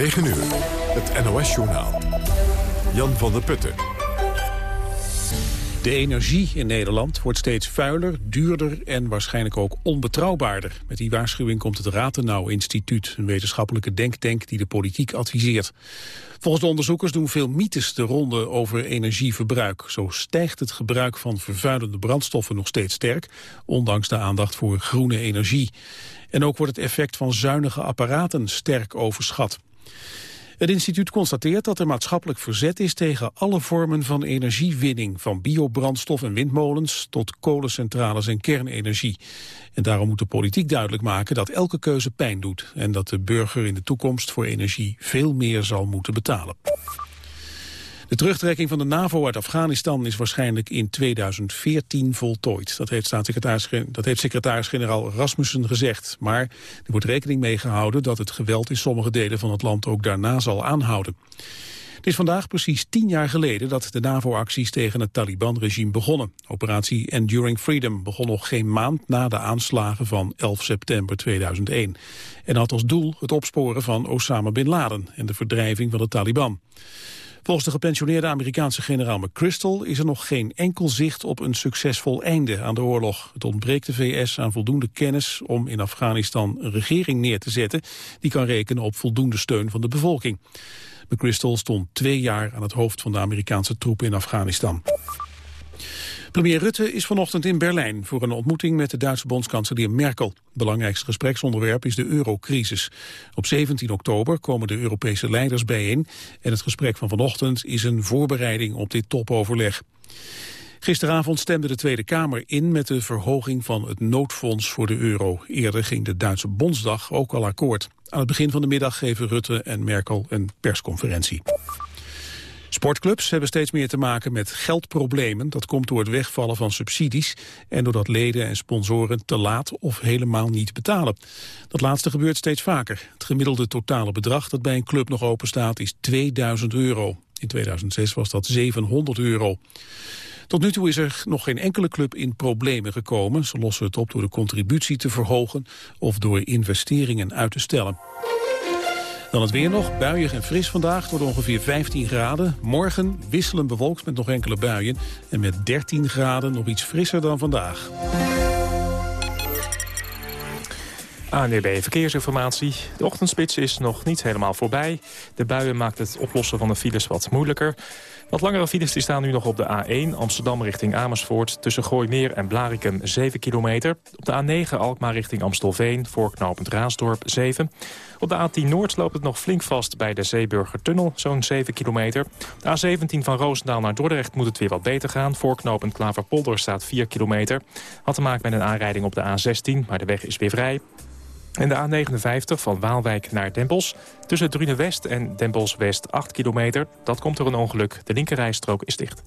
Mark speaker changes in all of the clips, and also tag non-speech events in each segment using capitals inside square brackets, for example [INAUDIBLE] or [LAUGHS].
Speaker 1: 9 uur, het NOS-journaal. Jan van der Putten.
Speaker 2: De energie in Nederland wordt steeds vuiler, duurder en waarschijnlijk ook onbetrouwbaarder. Met die waarschuwing komt het Ratenau Instituut, een wetenschappelijke denktank die de politiek adviseert. Volgens de onderzoekers doen veel mythes de ronde over energieverbruik. Zo stijgt het gebruik van vervuilende brandstoffen nog steeds sterk, ondanks de aandacht voor groene energie. En ook wordt het effect van zuinige apparaten sterk overschat. Het instituut constateert dat er maatschappelijk verzet is tegen alle vormen van energiewinning, van biobrandstof en windmolens tot kolencentrales en kernenergie. En daarom moet de politiek duidelijk maken dat elke keuze pijn doet en dat de burger in de toekomst voor energie veel meer zal moeten betalen. De terugtrekking van de NAVO uit Afghanistan is waarschijnlijk in 2014 voltooid. Dat heeft, secretaris-generaal Rasmussen gezegd. Maar er wordt rekening mee gehouden dat het geweld in sommige delen van het land ook daarna zal aanhouden. Het is vandaag precies tien jaar geleden dat de NAVO-acties tegen het Taliban-regime begonnen. Operatie Enduring Freedom begon nog geen maand na de aanslagen van 11 september 2001. En had als doel het opsporen van Osama Bin Laden en de verdrijving van de Taliban. Volgens de gepensioneerde Amerikaanse generaal McChrystal is er nog geen enkel zicht op een succesvol einde aan de oorlog. Het ontbreekt de VS aan voldoende kennis om in Afghanistan een regering neer te zetten die kan rekenen op voldoende steun van de bevolking. McChrystal stond twee jaar aan het hoofd van de Amerikaanse troepen in Afghanistan. Premier Rutte is vanochtend in Berlijn voor een ontmoeting met de Duitse bondskanselier Merkel. Belangrijkste gespreksonderwerp is de eurocrisis. Op 17 oktober komen de Europese leiders bijeen en het gesprek van vanochtend is een voorbereiding op dit topoverleg. Gisteravond stemde de Tweede Kamer in met de verhoging van het noodfonds voor de euro. Eerder ging de Duitse Bondsdag ook al akkoord. Aan het begin van de middag geven Rutte en Merkel een persconferentie. Sportclubs hebben steeds meer te maken met geldproblemen. Dat komt door het wegvallen van subsidies en doordat leden en sponsoren te laat of helemaal niet betalen. Dat laatste gebeurt steeds vaker. Het gemiddelde totale bedrag dat bij een club nog open staat is 2000 euro. In 2006 was dat 700 euro. Tot nu toe is er nog geen enkele club in problemen gekomen. Ze lossen het op door de contributie te verhogen of door investeringen uit te stellen. Dan het weer nog, buiig en fris vandaag tot ongeveer 15 graden. Morgen wisselen bewolkt met nog enkele buien. En met 13 graden nog iets frisser dan vandaag.
Speaker 3: ANWB Verkeersinformatie. De ochtendspits is nog niet helemaal voorbij. De buien maakt het oplossen van de files wat moeilijker. Wat langere files die staan nu nog op de A1 Amsterdam richting Amersfoort... tussen Gooimeer en Blarikum 7 kilometer. Op de A9 Alkmaar richting Amstelveen voor knooppunt Raasdorp 7. Op de A10 Noord loopt het nog flink vast bij de Zeeburgertunnel, zo'n 7 kilometer. De A17 van Roosendaal naar Dordrecht moet het weer wat beter gaan. Voor knooppunt Klaverpolder staat 4 kilometer. Had te maken met een aanrijding op de A16, maar de weg is weer vrij. En de A59 van Waalwijk naar Dempels. Tussen Drune West en Dempels West 8 kilometer. Dat komt door een ongeluk. De linkerrijstrook is dicht.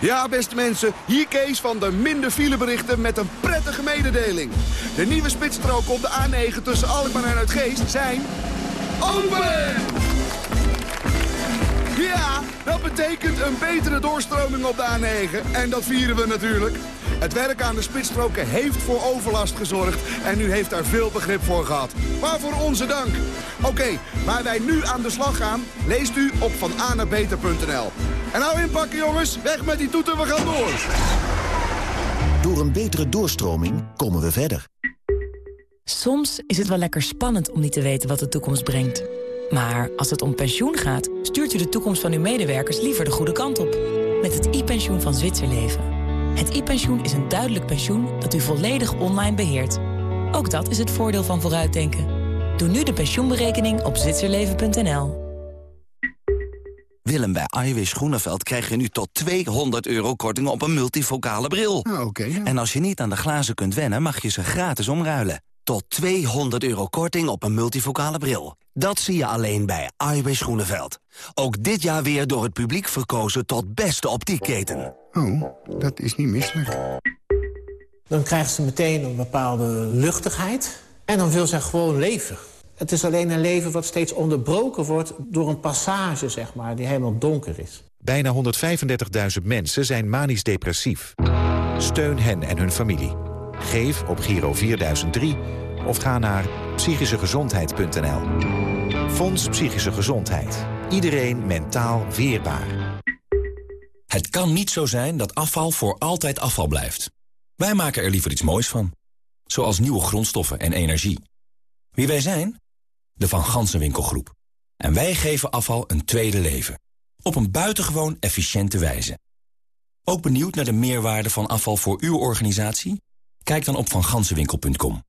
Speaker 4: Ja, beste mensen, hier Kees van de minder fileberichten met een prettige mededeling. De nieuwe spitsstroken op de A9 tussen Alkmaar en Uitgeest zijn... open! Ja, dat betekent een betere doorstroming op de A9. En dat vieren we natuurlijk. Het werk aan de spitsstroken heeft voor overlast gezorgd en u heeft daar veel begrip voor gehad. Waarvoor onze dank. Oké, waar wij nu aan de slag gaan, leest u op vananabeter.nl. En nou inpakken jongens, weg met die toeten, we gaan door.
Speaker 5: Door een betere doorstroming komen we verder.
Speaker 6: Soms is het wel lekker spannend om niet te weten wat de toekomst brengt. Maar als het om pensioen gaat, stuurt u de toekomst van uw medewerkers liever de goede kant op. Met het e-pensioen van Zwitserleven. Het e-pensioen is een duidelijk pensioen dat u volledig online beheert. Ook dat is het voordeel van vooruitdenken. Doe nu de pensioenberekening op zwitserleven.nl.
Speaker 5: Willem, bij Iwis Groeneveld krijg je nu tot 200 euro korting op een multifocale bril.
Speaker 4: Ah, oké.
Speaker 5: En als je niet aan de glazen kunt wennen, mag je ze gratis omruilen. Tot 200 euro korting op een multifocale bril. Dat zie je alleen bij Iwis Groeneveld. Ook dit jaar weer door het publiek verkozen tot beste optiekketen.
Speaker 4: Oh, dat is niet misselijk.
Speaker 7: Dan krijgt ze meteen een bepaalde luchtigheid. En dan wil ze gewoon leven. Het is alleen een leven wat steeds onderbroken wordt door een passage, zeg maar, die helemaal donker is.
Speaker 8: Bijna 135.000 mensen zijn manisch depressief. Steun hen en hun familie. Geef op Giro 4003 of ga naar psychischegezondheid.nl. Fonds Psychische Gezondheid. Iedereen mentaal weerbaar.
Speaker 9: Het kan niet zo zijn dat afval voor altijd afval blijft. Wij maken er liever iets moois van. Zoals nieuwe grondstoffen en energie. Wie wij zijn? De Van Gansenwinkelgroep. En wij geven afval een tweede leven. Op een buitengewoon efficiënte wijze. Ook benieuwd naar de meerwaarde van afval voor uw organisatie? Kijk dan op vangansenwinkel.com.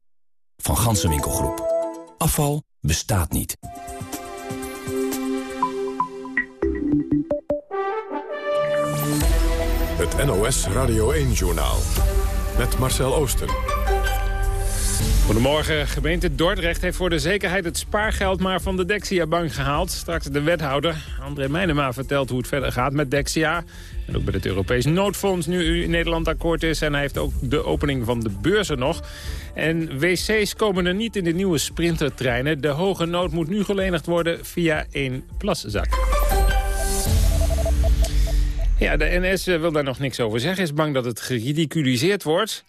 Speaker 9: Van Gansenwinkelgroep. Afval bestaat niet.
Speaker 1: Het NOS Radio 1-journaal. Met Marcel Oosten.
Speaker 10: Goedemorgen. Gemeente Dordrecht heeft voor de zekerheid het spaargeld maar van de Dexia-bank gehaald. Straks de wethouder André Meijnema vertelt hoe het verder gaat met Dexia. En ook met het Europees noodfonds nu in Nederland akkoord is. En hij heeft ook de opening van de beurzen nog. En wc's komen er niet in de nieuwe sprintertreinen. De hoge nood moet nu gelenigd worden via één plaszak. Ja, de NS wil daar nog niks over zeggen. Is bang dat het geridiculiseerd wordt.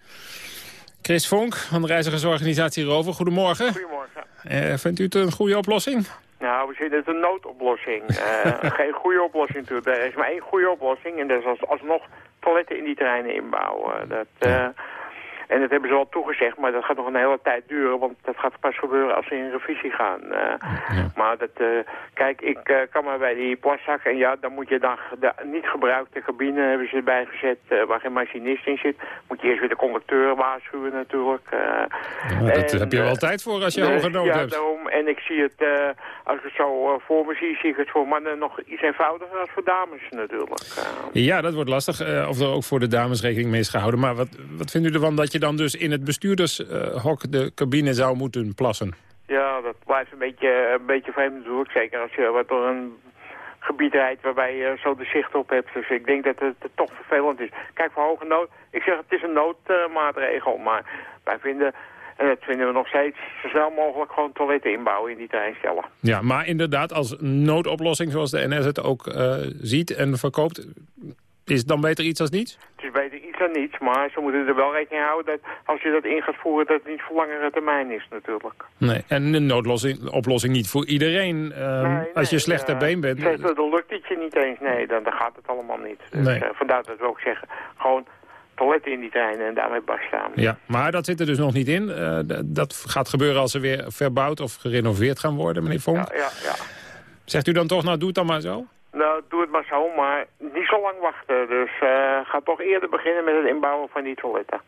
Speaker 10: Chris Vonk van de reizigersorganisatie Rover, goedemorgen.
Speaker 11: Goedemorgen.
Speaker 10: Uh, vindt u het een goede oplossing?
Speaker 11: Nou, we zien het een noodoplossing. Uh, [LAUGHS] geen goede oplossing natuurlijk. Er is maar één goede oplossing en dat is als, alsnog toiletten in die terreinen inbouwen. Dat, uh, en dat hebben ze al toegezegd, maar dat gaat nog een hele tijd duren, want dat gaat pas gebeuren als ze in revisie gaan. Uh, ja. Maar dat, uh, kijk, ik uh, kan maar bij die plaszak en ja, dan moet je dan de niet gebruikte cabine hebben ze erbij gezet waar geen machinist in zit. Moet je eerst weer de conducteur waarschuwen natuurlijk.
Speaker 10: Ja, dat en, heb je wel tijd voor als je hoge nood
Speaker 11: ja,
Speaker 10: hebt.
Speaker 11: Daarom, en ik zie het, als ik het zo voor me zie, zie ik het voor mannen nog iets eenvoudiger als voor dames natuurlijk.
Speaker 10: ja, dat wordt lastig, of er ook voor de dames rekening mee is gehouden. Maar wat, wat vindt u ervan dat je dan dus in het bestuurdershok de cabine zou moeten plassen.
Speaker 11: Ja, dat blijft een beetje, een beetje vreemd natuurlijk. Zeker als je wat door een gebied rijdt waarbij je zo de zicht op hebt. Dus ik denk dat het, het toch vervelend is. Kijk, voor hoge nood, ik zeg het is een noodmaatregel, maar wij vinden... En dat vinden we nog steeds zo snel mogelijk gewoon toiletten inbouwen in die treinstellen.
Speaker 10: Ja, maar inderdaad, als noodoplossing zoals de NS het ook uh, ziet en verkoopt... Is het dan beter iets als niets?
Speaker 11: Het is beter iets dan niets, maar ze moeten er wel rekening houden dat als je dat in gaat voeren, dat het niet voor langere termijn is natuurlijk.
Speaker 10: Nee, en een noodoplossing niet voor iedereen. Nee, nee, als je slecht ter uh, been bent.
Speaker 11: Zeg, dan lukt het je niet eens. Nee, dan, dan gaat het allemaal niet. Dus, nee. uh, vandaar dat we ook zeggen, gewoon toiletten in die treinen en daarmee staan.
Speaker 10: Ja, maar dat zit er dus nog niet in. dat gaat gebeuren als ze weer verbouwd of gerenoveerd gaan worden, meneer Vonk.
Speaker 11: Ja, ja, ja.
Speaker 10: Zegt u dan toch, nou doe het dan maar zo?
Speaker 11: Nou, doe het maar zo, maar niet zo lang wachten. Dus uh, ga toch eerder beginnen met het inbouwen van die toiletten.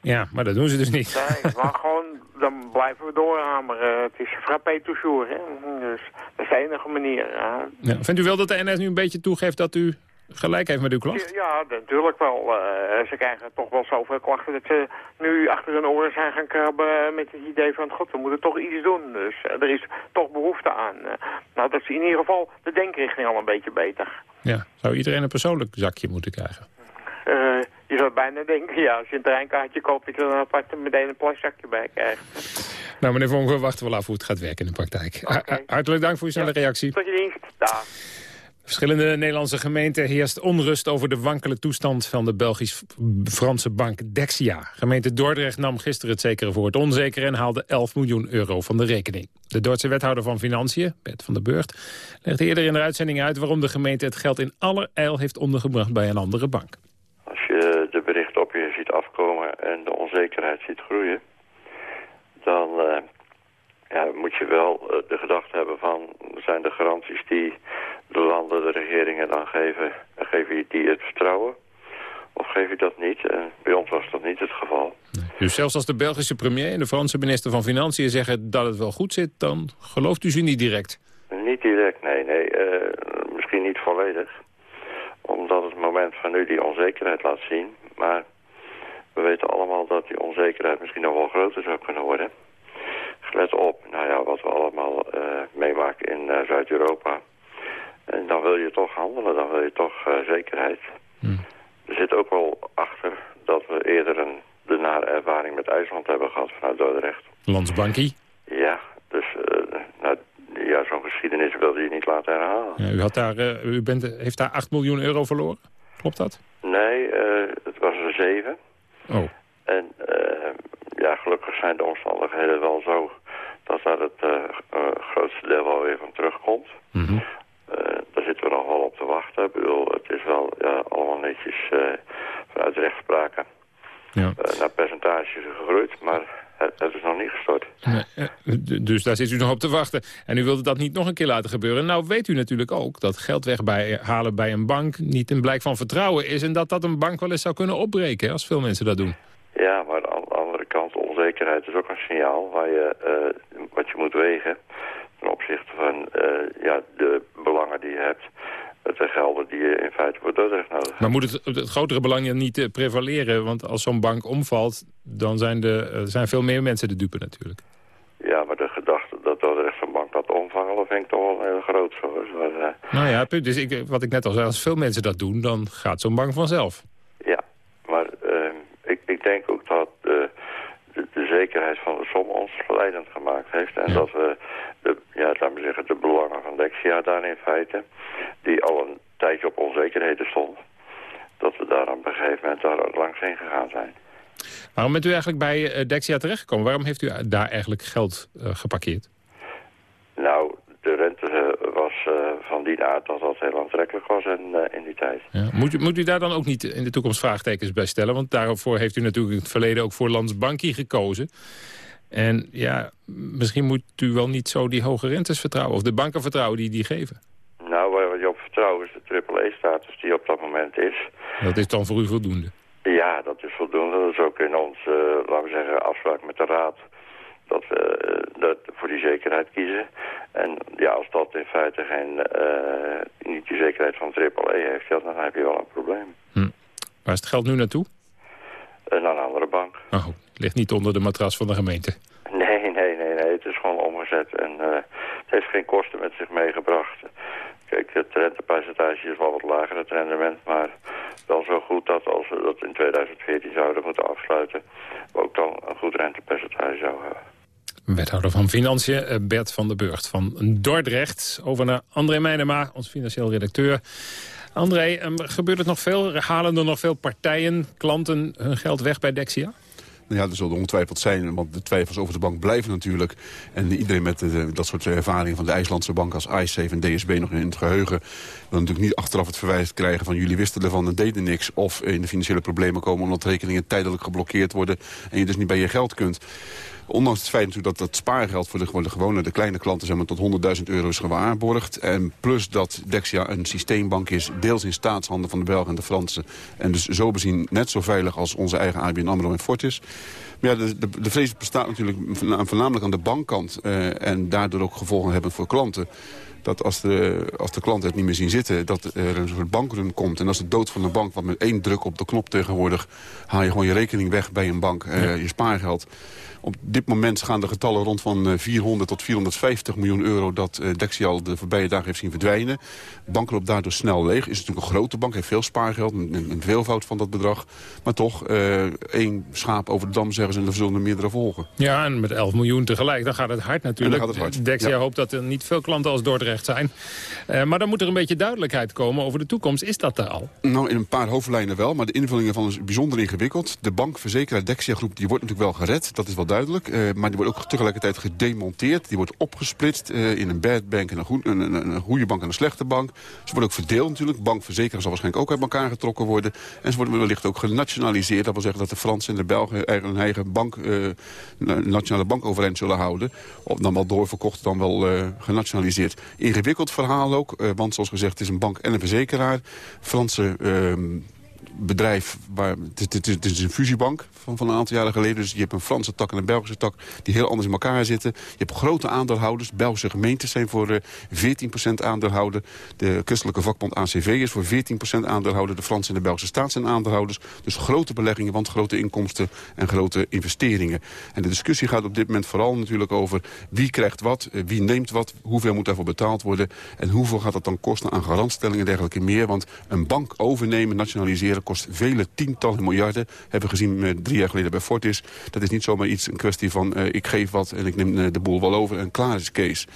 Speaker 10: Ja, maar dat doen ze dus niet.
Speaker 11: Nee, [LAUGHS] maar gewoon, dan blijven we doorhameren. Het is frappé toujours, hè. Dus dat is de enige manier. Ja.
Speaker 10: Ja, vindt u wel dat de NS nu een beetje toegeeft dat u gelijk heeft met uw klacht?
Speaker 11: Ja, natuurlijk wel. Uh, ze krijgen toch wel zoveel klachten dat ze nu achter hun oren zijn gaan krabben met het idee van... God, we moeten toch iets doen. Dus uh, er is toch behoefte aan. Uh, nou, dat is in ieder geval de denkrichting al een beetje beter.
Speaker 10: Ja, zou iedereen een persoonlijk zakje moeten krijgen?
Speaker 11: je zou bijna denken, ja, als je een treinkaartje koopt... dat je dan apart meteen een plaszakje bij krijgt.
Speaker 10: Nou, meneer Vonk, we wachten wel af hoe het gaat werken in de praktijk. Okay. Hartelijk dank voor uw snelle
Speaker 11: ja,
Speaker 10: reactie.
Speaker 11: Tot je dienst. Dag.
Speaker 10: Verschillende Nederlandse gemeenten heerst onrust over de wankele toestand van de Belgisch-Franse bank Dexia. Gemeente Dordrecht nam gisteren het zekere voor het onzekere en haalde 11 miljoen euro van de rekening. De Duitse wethouder van Financiën, Bert van der Burgt, legde eerder in de uitzending uit waarom de gemeente het geld in allerijl heeft ondergebracht bij een andere bank.
Speaker 12: Als je de berichten op je ziet afkomen en de onzekerheid ziet groeien, dan ja, moet je wel uh, de gedachte hebben van, zijn de garanties die de landen, de regeringen dan geven, geef je die het vertrouwen? Of geef je dat niet? En bij ons was dat niet het geval.
Speaker 10: Dus zelfs als de Belgische premier en de Franse minister van Financiën zeggen dat het wel goed zit, dan gelooft u ze niet direct?
Speaker 12: Niet direct, nee. nee uh, misschien niet volledig. Omdat het moment van nu die onzekerheid laat zien. Maar we weten allemaal dat die onzekerheid misschien nog wel groter zou kunnen worden. Let op, nou ja, wat we allemaal uh, meemaken in uh, Zuid-Europa. En dan wil je toch handelen, dan wil je toch uh, zekerheid. Hmm. Er zit ook wel achter dat we eerder een, de nare ervaring met IJsland hebben gehad vanuit Dordrecht.
Speaker 10: Landsbankie?
Speaker 12: Ja, dus nou, ja, zo'n geschiedenis wilde je niet laten herhalen.
Speaker 10: Ja, u, had daar, u bent, heeft daar 8 miljoen euro verloren? Klopt dat?
Speaker 12: Nee, het was er 7.
Speaker 10: Oh.
Speaker 12: En ja, gelukkig zijn de omstandigheden wel zo dat daar het grootste deel wel weer van terugkomt. Daar zitten we nog wel op te wachten. Ik bedoel, het is wel ja, allemaal netjes vanuit rechtspraken
Speaker 10: ja.
Speaker 12: naar percentages gegroeid, maar het, het is nog niet gestort.
Speaker 10: Nee, dus daar zit u nog op te wachten. En u wilde dat niet nog een keer laten gebeuren. Nou weet u natuurlijk ook dat geld weghalen bij een bank niet een blijk van vertrouwen is... en dat dat een bank wel eens zou kunnen opbreken, als veel mensen dat doen.
Speaker 12: Ja, maar aan de andere kant, onzekerheid is ook een signaal waar je, uh, wat je moet wegen... ten opzichte van uh, ja, de belangen die je hebt de gelden die je in feite voor Dordrecht nodig hebt.
Speaker 10: Maar moet het, het grotere belang niet uh, prevaleren? Want als zo'n bank omvalt, dan zijn, de, zijn veel meer mensen de dupe natuurlijk.
Speaker 12: Ja, maar de gedachte dat Dordrecht zo'n bank laat omvangen, dat vind ik toch wel heel groot zo. Maar, uh...
Speaker 10: Nou ja, punt. Dus ik, wat ik net al zei, als veel mensen dat doen, dan gaat zo'n bank vanzelf.
Speaker 12: Ja, maar ik, ik denk dat de, zekerheid van de som ons verleidend gemaakt heeft. En
Speaker 10: Ja.
Speaker 12: dat we, de, ja, laten we zeggen, de belangen van Dexia daar in feite, die al een tijdje op onzekerheden stonden, dat we daar op een gegeven moment daar langs heen gegaan zijn.
Speaker 10: Waarom bent u eigenlijk bij eh, Dexia terechtgekomen? Waarom heeft u daar eigenlijk geld eh, geparkeerd?
Speaker 12: Nou, de rente eh, was eh, van die aard dat dat heel aantrekkelijk was in, eh, in die tijd.
Speaker 10: Ja. Moet, u, moet u daar dan ook niet in de toekomst vraagtekens bij stellen? Want daarvoor heeft u natuurlijk in het verleden ook voor Landsbankie gekozen. En ja, misschien moet u wel niet zo die hoge rentes vertrouwen... of de banken vertrouwen die die geven.
Speaker 12: Nou, waar wat je op vertrouwen is de AAA-status die op dat moment is.
Speaker 10: Dat is dan voor u voldoende.
Speaker 12: Ja, dat is voldoende. Dat is ook in ons, eh, laten we zeggen, afspraak met de Raad... dat we eh, dat voor die zekerheid kiezen. En ja, als dat in feite geen, eh, niet die zekerheid van AAA heeft... Ja, dan heb je wel een probleem.
Speaker 10: Waar is het geld nu naartoe?
Speaker 12: En naar een andere bank.
Speaker 10: Oh, het ligt niet onder de matras van de gemeente.
Speaker 12: Nee, nee, nee, nee. Het is gewoon omgezet. En eh, het heeft geen kosten met zich meegebracht. Kijk, het rentepercentage is wel wat lager, het rendement. Maar wel zo goed dat als we dat in 2014 zouden moeten afsluiten... we ook dan een goed rentepercentage zouden hebben.
Speaker 10: Wethouder van Financiën, eh, Bert van der Burgt van Dordrecht. Over naar André Meijnema, ons financieel redacteur. André, ehm, gebeurt het nog veel? Halen er nog veel partijen, klanten hun geld weg bij Dexia?
Speaker 13: Nou ja, er zullen ongetwijfeld zijn, want de twijfels over de bank blijven natuurlijk. En iedereen met eh, dat soort ervaringen van de IJslandse bank als iSafe en DSB nog in het geheugen... wil natuurlijk niet achteraf het verwijt krijgen van jullie wisten ervan en deden niks. Of in de financiële problemen komen omdat rekeningen tijdelijk geblokkeerd worden... en je dus niet bij je geld kunt. Ondanks het feit natuurlijk dat dat spaargeld voor de, de gewone, de kleine klanten... Zeg maar, tot 100.000 euro is gewaarborgd. En plus dat Dexia een systeembank is, deels in staatshanden van de Belgen en de Fransen. En dus zo bezien net zo veilig als onze eigen ABN AMRO en Fortis. Maar ja, de, de, vrees bestaat natuurlijk voorna- voornamelijk aan de bankkant. eh, en daardoor ook gevolgen hebben voor klanten dat als de, als de klanten het niet meer zien zitten... dat er een soort bankrun komt. En als de dood van de bank, want met één druk op de knop tegenwoordig... haal je gewoon je rekening weg bij een bank, eh, je spaargeld. Op dit moment gaan de getallen rond van eh, 400 tot 450 miljoen euro... dat eh, Dexia al de voorbije dagen heeft zien verdwijnen. De bank loopt daardoor snel leeg. Is natuurlijk een grote bank, heeft veel spaargeld, een, een veelvoud van dat bedrag. Maar toch, eh, één schaap over de dam zeggen ze... en er zullen er meerdere volgen.
Speaker 10: Ja, en met 11 miljoen tegelijk, dan gaat het hard natuurlijk.
Speaker 13: En dan gaat het hard,
Speaker 10: Dexia
Speaker 13: ja.
Speaker 10: hoopt dat er niet veel klanten als Dordrecht zijn. Eh, maar dan moet er een beetje duidelijkheid komen over de toekomst. Is dat er al?
Speaker 13: Nou, in een paar hoofdlijnen wel, maar de invulling ervan is bijzonder ingewikkeld. De bank, verzekeraar, Dexia Groep, die wordt natuurlijk wel gered, dat is wel duidelijk. Eh, maar die wordt ook tegelijkertijd gedemonteerd. Die wordt opgesplitst eh, in een bad bank en een, goed, een, een, een goede bank en een slechte bank. Ze worden ook verdeeld natuurlijk. Bankverzekeraar zal waarschijnlijk ook uit elkaar getrokken worden. En ze worden wellicht ook genationaliseerd. Dat wil zeggen dat de Fransen en de Belgen een eigen bank, nationale bank overeind zullen houden. Of dan wel doorverkocht, dan wel genationaliseerd. Ingewikkeld verhaal ook, eh, want zoals gezegd, het is een bank en een verzekeraar. Franse... bedrijf, waar, het, is- een fusiebank van, van een aantal jaren geleden. Dus je hebt een Franse tak en een Belgische tak die heel anders in elkaar zitten. Je hebt grote aandeelhouders. Belgische gemeentes zijn voor eh 14% aandeelhouder. De christelijke vakbond ACV is voor 14% aandeelhouder. De Franse en de Belgische staat zijn aandeelhouders. Dus grote beleggingen, want grote inkomsten en grote investeringen. En de discussie gaat op dit moment vooral natuurlijk over wie krijgt wat, eh, wie neemt wat, hoeveel moet daarvoor betaald worden en hoeveel gaat dat dan kosten aan garantstellingen en dergelijke meer. Want een bank overnemen, nationaliseren kost vele tientallen miljarden. Hebben we gezien eh, drie jaar geleden bij Fortis. Dat is niet zomaar iets, een kwestie van eh, ik geef wat en ik neem eh, de boel wel over en klaar is Kees.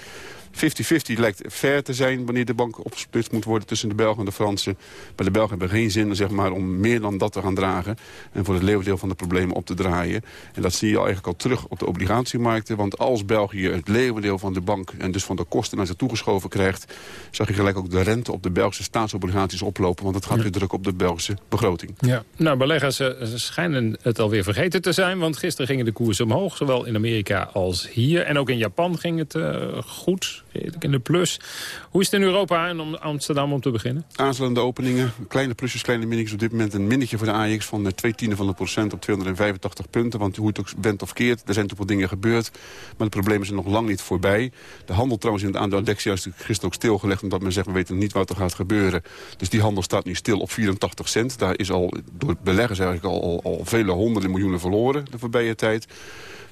Speaker 13: 50-50 lijkt fair te zijn wanneer de bank opgesplitst moet worden tussen de Belgen en de Fransen. Maar de Belgen hebben geen zin zeg maar, om meer dan dat te gaan dragen. En voor het leeuwendeel van de problemen op te draaien. En dat zie je eigenlijk al terug op de obligatiemarkten. Want als België het leeuwendeel van de bank en dus van de kosten naar zich toegeschoven krijgt... zag je gelijk ook de rente op de Belgische staatsobligaties oplopen. Want dat gaat weer druk op de Belgische begroting.
Speaker 10: Ja. Nou, beleggers uh, schijnen het alweer vergeten te zijn. Want gisteren gingen de koersen omhoog. Zowel in Amerika als hier. En ook in Japan ging het uh, goed. In de plus. Hoe is het in Europa en om Amsterdam om te beginnen?
Speaker 13: Aanzelende openingen. Kleine plusjes, kleine minnetjes. Op dit moment een minnetje voor de AX van uh, twee tienden van de procent op 285 punten. Want hoe het ook bent of keert, er zijn toch wel dingen gebeurd. Maar de problemen zijn nog lang niet voorbij. De handel trouwens in het aandeel Dexia is gisteren ook stilgelegd. Omdat men zegt, we weten niet wat er gaat gebeuren. Dus die handel staat nu stil op 84 cent. Daar is al door beleggers eigenlijk al, al vele honderden miljoenen verloren de voorbije tijd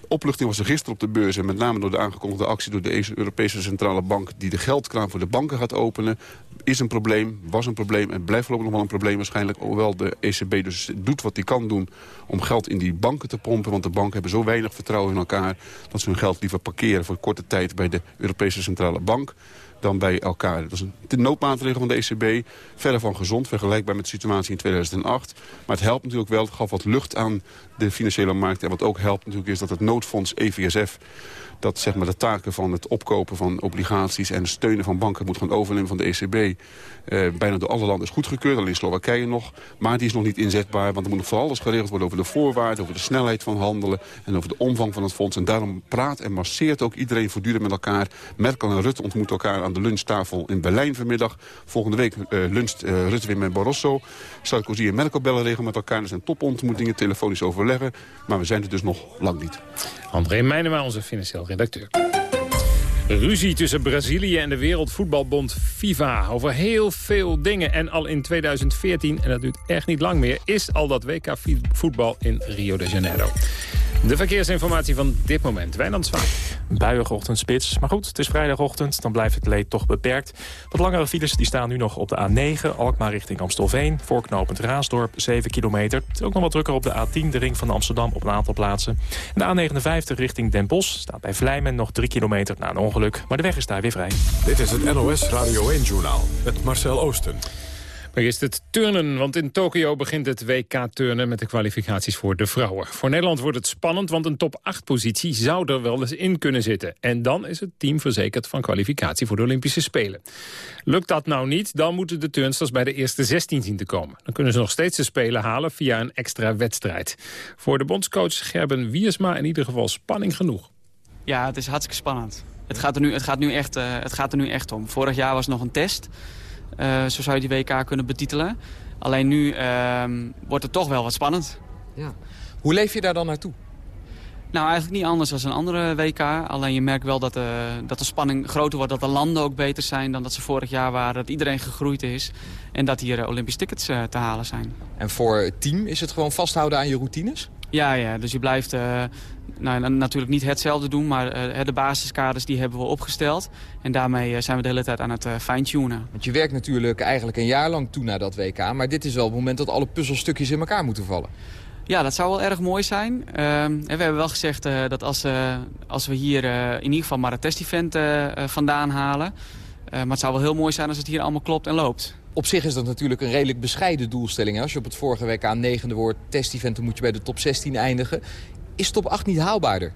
Speaker 13: opluchting was er gisteren op de beurs... en met name door de aangekondigde actie door de Europese Centrale Bank... die de geldkraan voor de banken gaat openen... is een probleem, was een probleem en blijft voorlopig nog wel een probleem waarschijnlijk. Hoewel de ECB dus doet wat hij kan doen om geld in die banken te pompen. Want de banken hebben zo weinig vertrouwen in elkaar... dat ze hun geld liever parkeren voor korte tijd bij de Europese Centrale Bank dan bij elkaar. Dat is een noodmaatregel van de ECB. Verder van gezond, vergelijkbaar met de situatie in 2008. Maar het helpt natuurlijk wel, het gaf wat lucht aan de financiële markt. En wat ook helpt natuurlijk is dat het noodfonds EVSF dat zeg maar, de taken van het opkopen van obligaties... en steunen van banken moet gaan overnemen van de ECB... Eh, bijna door alle landen is goedgekeurd, alleen Slowakije nog. Maar die is nog niet inzetbaar, want er moet nog vooral alles geregeld worden... over de voorwaarden, over de snelheid van handelen... en over de omvang van het fonds. En daarom praat en masseert ook iedereen voortdurend met elkaar. Merkel en Rutte ontmoeten elkaar aan de lunchtafel in Berlijn vanmiddag. Volgende week uh, luncht uh, Rutte weer met Barroso. Sarkozy en Merkel bellen regelen met elkaar. Er zijn topontmoetingen, telefonisch overleggen. Maar we zijn er dus nog lang niet.
Speaker 10: André Meijnema, onze financieel Ruzie tussen Brazilië en de Wereldvoetbalbond FIFA over heel veel dingen. En al in 2014, en dat duurt echt niet lang meer, is al dat WK voetbal in Rio de Janeiro. De verkeersinformatie van dit moment. Wijnand Zwaan.
Speaker 3: Buiige ochtendspits. Maar goed, het is vrijdagochtend. Dan blijft het leed toch beperkt. Wat langere files die staan nu nog op de A9. Alkmaar richting Amstelveen. Voorknopend Raasdorp, 7 kilometer. Het is ook nog wat drukker op de A10. De ring van Amsterdam op een aantal plaatsen. En de A59 richting Den Bosch. Staat bij Vlijmen nog 3 kilometer na een ongeluk. Maar de weg is daar weer vrij.
Speaker 1: Dit is het NOS Radio 1-journaal. Met Marcel Oosten.
Speaker 10: Maar is het turnen, want in Tokio begint het WK-turnen met de kwalificaties voor de vrouwen. Voor Nederland wordt het spannend, want een top 8-positie zou er wel eens in kunnen zitten. En dan is het team verzekerd van kwalificatie voor de Olympische Spelen. Lukt dat nou niet, dan moeten de turnsters bij de eerste 16 zien te komen. Dan kunnen ze nog steeds de Spelen halen via een extra wedstrijd. Voor de bondscoach Gerben Wiersma in ieder geval spanning genoeg.
Speaker 14: Ja, het is hartstikke spannend. Het gaat er nu, het gaat nu, echt, uh, het gaat er nu echt om. Vorig jaar was nog een test... Uh, zo zou je die WK kunnen betitelen. Alleen nu uh, wordt het toch wel wat spannend.
Speaker 15: Ja. Hoe leef je daar dan naartoe?
Speaker 14: Nou, eigenlijk niet anders dan een andere WK. Alleen je merkt wel dat de, dat de spanning groter wordt. Dat de landen ook beter zijn dan dat ze vorig jaar waren. Dat iedereen gegroeid is. En dat hier uh, Olympische tickets uh, te halen zijn.
Speaker 15: En voor het team is het gewoon vasthouden aan je routines?
Speaker 14: Ja, ja. dus je blijft uh, nou, natuurlijk niet hetzelfde doen. Maar de basiskaders die hebben we opgesteld. En daarmee zijn we de hele tijd aan het fine-tunen.
Speaker 15: Want je werkt natuurlijk eigenlijk een jaar lang toe naar dat WK. Maar dit is wel het moment dat alle puzzelstukjes in elkaar moeten vallen.
Speaker 14: Ja, dat zou wel erg mooi zijn. Uh, we hebben wel gezegd uh, dat als, uh, als we hier in ieder geval maar het test-event vandaan halen... maar het zou wel heel mooi zijn als het hier allemaal klopt en loopt.
Speaker 15: Op zich is dat natuurlijk een redelijk bescheiden doelstelling. Hè? Als je op het vorige WK aan negende wordt test-event... dan moet je bij de top 16 eindigen. Is top 8 niet haalbaarder?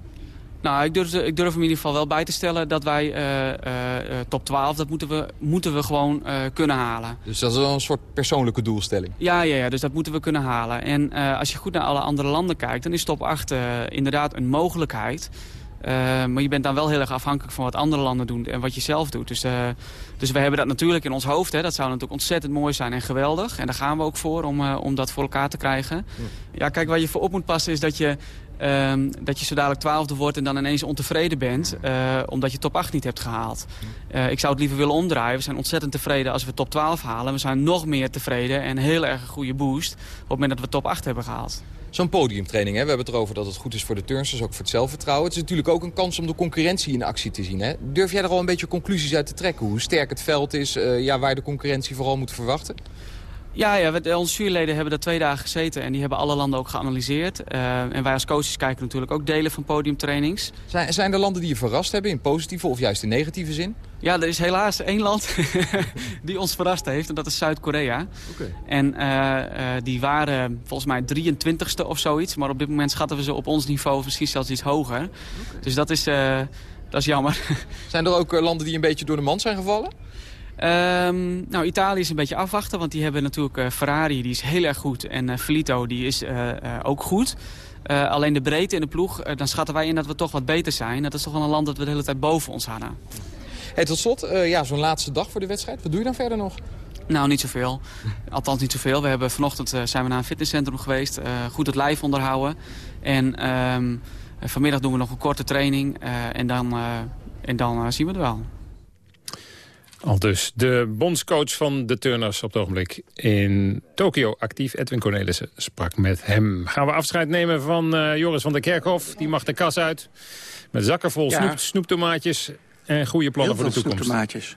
Speaker 14: Nou, ik durf, ik durf hem in ieder geval wel bij te stellen dat wij uh, uh, top 12, dat moeten we, moeten we gewoon uh, kunnen halen.
Speaker 15: Dus dat is wel een soort persoonlijke doelstelling?
Speaker 14: Ja, ja, ja dus dat moeten we kunnen halen. En als je goed naar alle andere landen kijkt, dan is top 8 inderdaad een mogelijkheid. maar je bent dan wel heel erg afhankelijk van wat andere landen doen en wat je zelf doet. Dus, dus we hebben dat natuurlijk in ons hoofd. Hè. Dat zou natuurlijk ontzettend mooi zijn en geweldig. En daar gaan we ook voor om, om dat voor elkaar te krijgen. Ja, ja kijk, waar je voor op moet passen is dat je Um, dat je zo dadelijk twaalfde wordt en dan ineens ontevreden bent... Uh, omdat je top 8 niet hebt gehaald. Uh, ik zou het liever willen omdraaien. We zijn ontzettend tevreden als we top 12 halen. We zijn nog meer tevreden en heel erg een goede boost... op het moment dat we top 8 hebben gehaald.
Speaker 15: Zo'n podiumtraining, hè? we hebben het erover dat het goed is voor de turnsters, ook voor het zelfvertrouwen. Het is natuurlijk ook een kans om de concurrentie in actie te zien. Hè? Durf jij er al een beetje conclusies uit te trekken? Hoe sterk het veld is, uh, ja, waar de concurrentie vooral moet verwachten?
Speaker 14: Ja, ja we, onze juryleden hebben er twee dagen gezeten en die hebben alle landen ook geanalyseerd. Uh, en wij als coaches kijken natuurlijk ook delen van podiumtrainings.
Speaker 15: Zijn, zijn er landen die je verrast hebben in positieve of juist in negatieve zin?
Speaker 14: Ja, er is helaas één land [LAUGHS] die ons verrast heeft en dat is Zuid-Korea. Okay. En uh, uh, die waren volgens mij 23ste of zoiets. Maar op dit moment schatten we ze op ons niveau misschien zelfs iets hoger. Okay. Dus dat is, dat is jammer. [LAUGHS]
Speaker 15: Zijn er ook landen die een beetje door de mand zijn gevallen?
Speaker 14: Um, nou, Italië is een beetje afwachten, want die hebben natuurlijk uh, Ferrari, die is heel erg goed. En uh, Filito, die is uh, ook goed. alleen de breedte in de ploeg, dan schatten wij in dat we toch wat beter zijn. Dat is toch wel een land dat we de hele tijd boven ons hadden.
Speaker 15: Hey, tot slot, ja, zo'n laatste dag voor de wedstrijd. Wat doe je dan verder nog?
Speaker 14: Nou, niet zoveel. [LAUGHS] Althans niet zoveel. We hebben vanochtend zijn we naar een fitnesscentrum geweest. goed het lijf onderhouden. En um, vanmiddag doen we nog een korte training. en dan, en dan zien we het wel.
Speaker 10: Al dus de bondscoach van de turners op het ogenblik in Tokio actief. Edwin Cornelissen sprak met hem. Gaan we afscheid nemen van uh, Joris van der Kerkhof. Die mag de kas uit met zakken vol ja. snoep, snoeptomaatjes en goede plannen
Speaker 16: Heel
Speaker 10: voor de toekomst.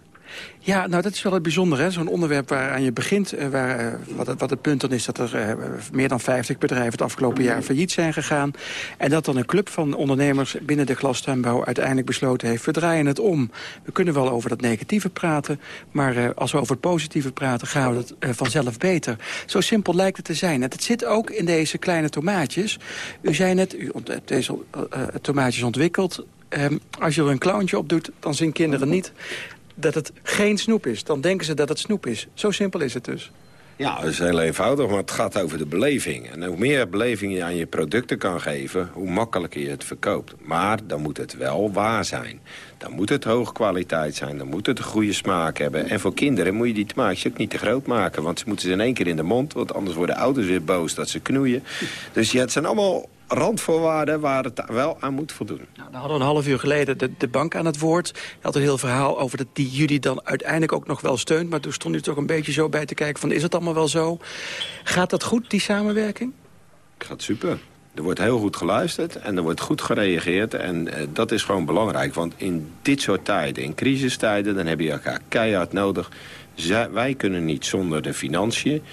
Speaker 16: Ja, nou dat is wel het bijzondere. Zo'n onderwerp waaraan je begint. Uh, waar, uh, wat, het, wat, het, punt dan is dat er uh, meer dan 50 bedrijven het afgelopen jaar failliet zijn gegaan. En dat dan een club van ondernemers binnen de glastuinbouw uiteindelijk besloten heeft. We draaien het om. We kunnen wel over dat negatieve praten. Maar als we over het positieve praten gaan we het vanzelf beter. Zo simpel lijkt het te zijn. Het zit ook in deze kleine tomaatjes. U zei net, u hebt deze tomaatjes ontwikkeld. Um, als je er een clowntje op doet, dan zien kinderen niet dat het geen snoep is. Dan denken ze dat het snoep is. Zo simpel is het dus.
Speaker 17: Ja, dat is heel eenvoudig, maar het gaat over de beleving. En hoe meer beleving je aan je producten kan geven, hoe makkelijker je het verkoopt. Maar dan moet het wel waar zijn. Dan moet het hoge kwaliteit zijn, dan moet het een goede smaak hebben. En voor kinderen moet je die tomaatjes ook niet te groot maken. Want ze moeten ze in één keer in de mond, want anders worden ouders weer boos dat ze knoeien. Dus ja, het zijn allemaal randvoorwaarden waar het wel aan moet voldoen.
Speaker 16: Nou, dan hadden we een half uur geleden de, de bank aan het woord. Hij had een heel verhaal over dat die jullie dan uiteindelijk ook nog wel steunt. Maar toen stond u toch een beetje zo bij te kijken van is het allemaal wel zo? Gaat dat goed, die samenwerking?
Speaker 17: Gaat super. Er wordt heel goed geluisterd en er wordt goed gereageerd. En eh, dat is gewoon belangrijk. Want in dit soort tijden, in crisistijden, dan heb je elkaar keihard nodig. wij kunnen niet zonder de financiën.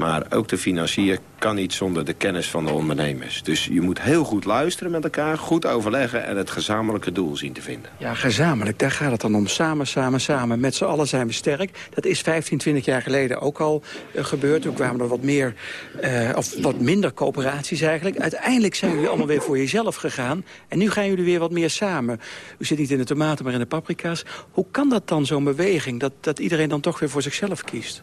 Speaker 17: Maar ook de financier kan niet zonder de kennis van de ondernemers. Dus je moet heel goed luisteren met elkaar, goed overleggen... en het gezamenlijke doel zien te vinden.
Speaker 16: Ja, gezamenlijk, daar gaat het dan om. Samen, samen, samen. Met z'n allen zijn we sterk. Dat is 15, 20 jaar geleden ook al uh, gebeurd. Toen kwamen er wat meer, uh, of wat minder coöperaties eigenlijk. Uiteindelijk zijn jullie allemaal weer voor jezelf gegaan. En nu gaan jullie weer wat meer samen. U zit niet in de tomaten, maar in de paprika's. Hoe kan dat dan, zo'n beweging? Dat, dat iedereen dan toch weer voor zichzelf kiest?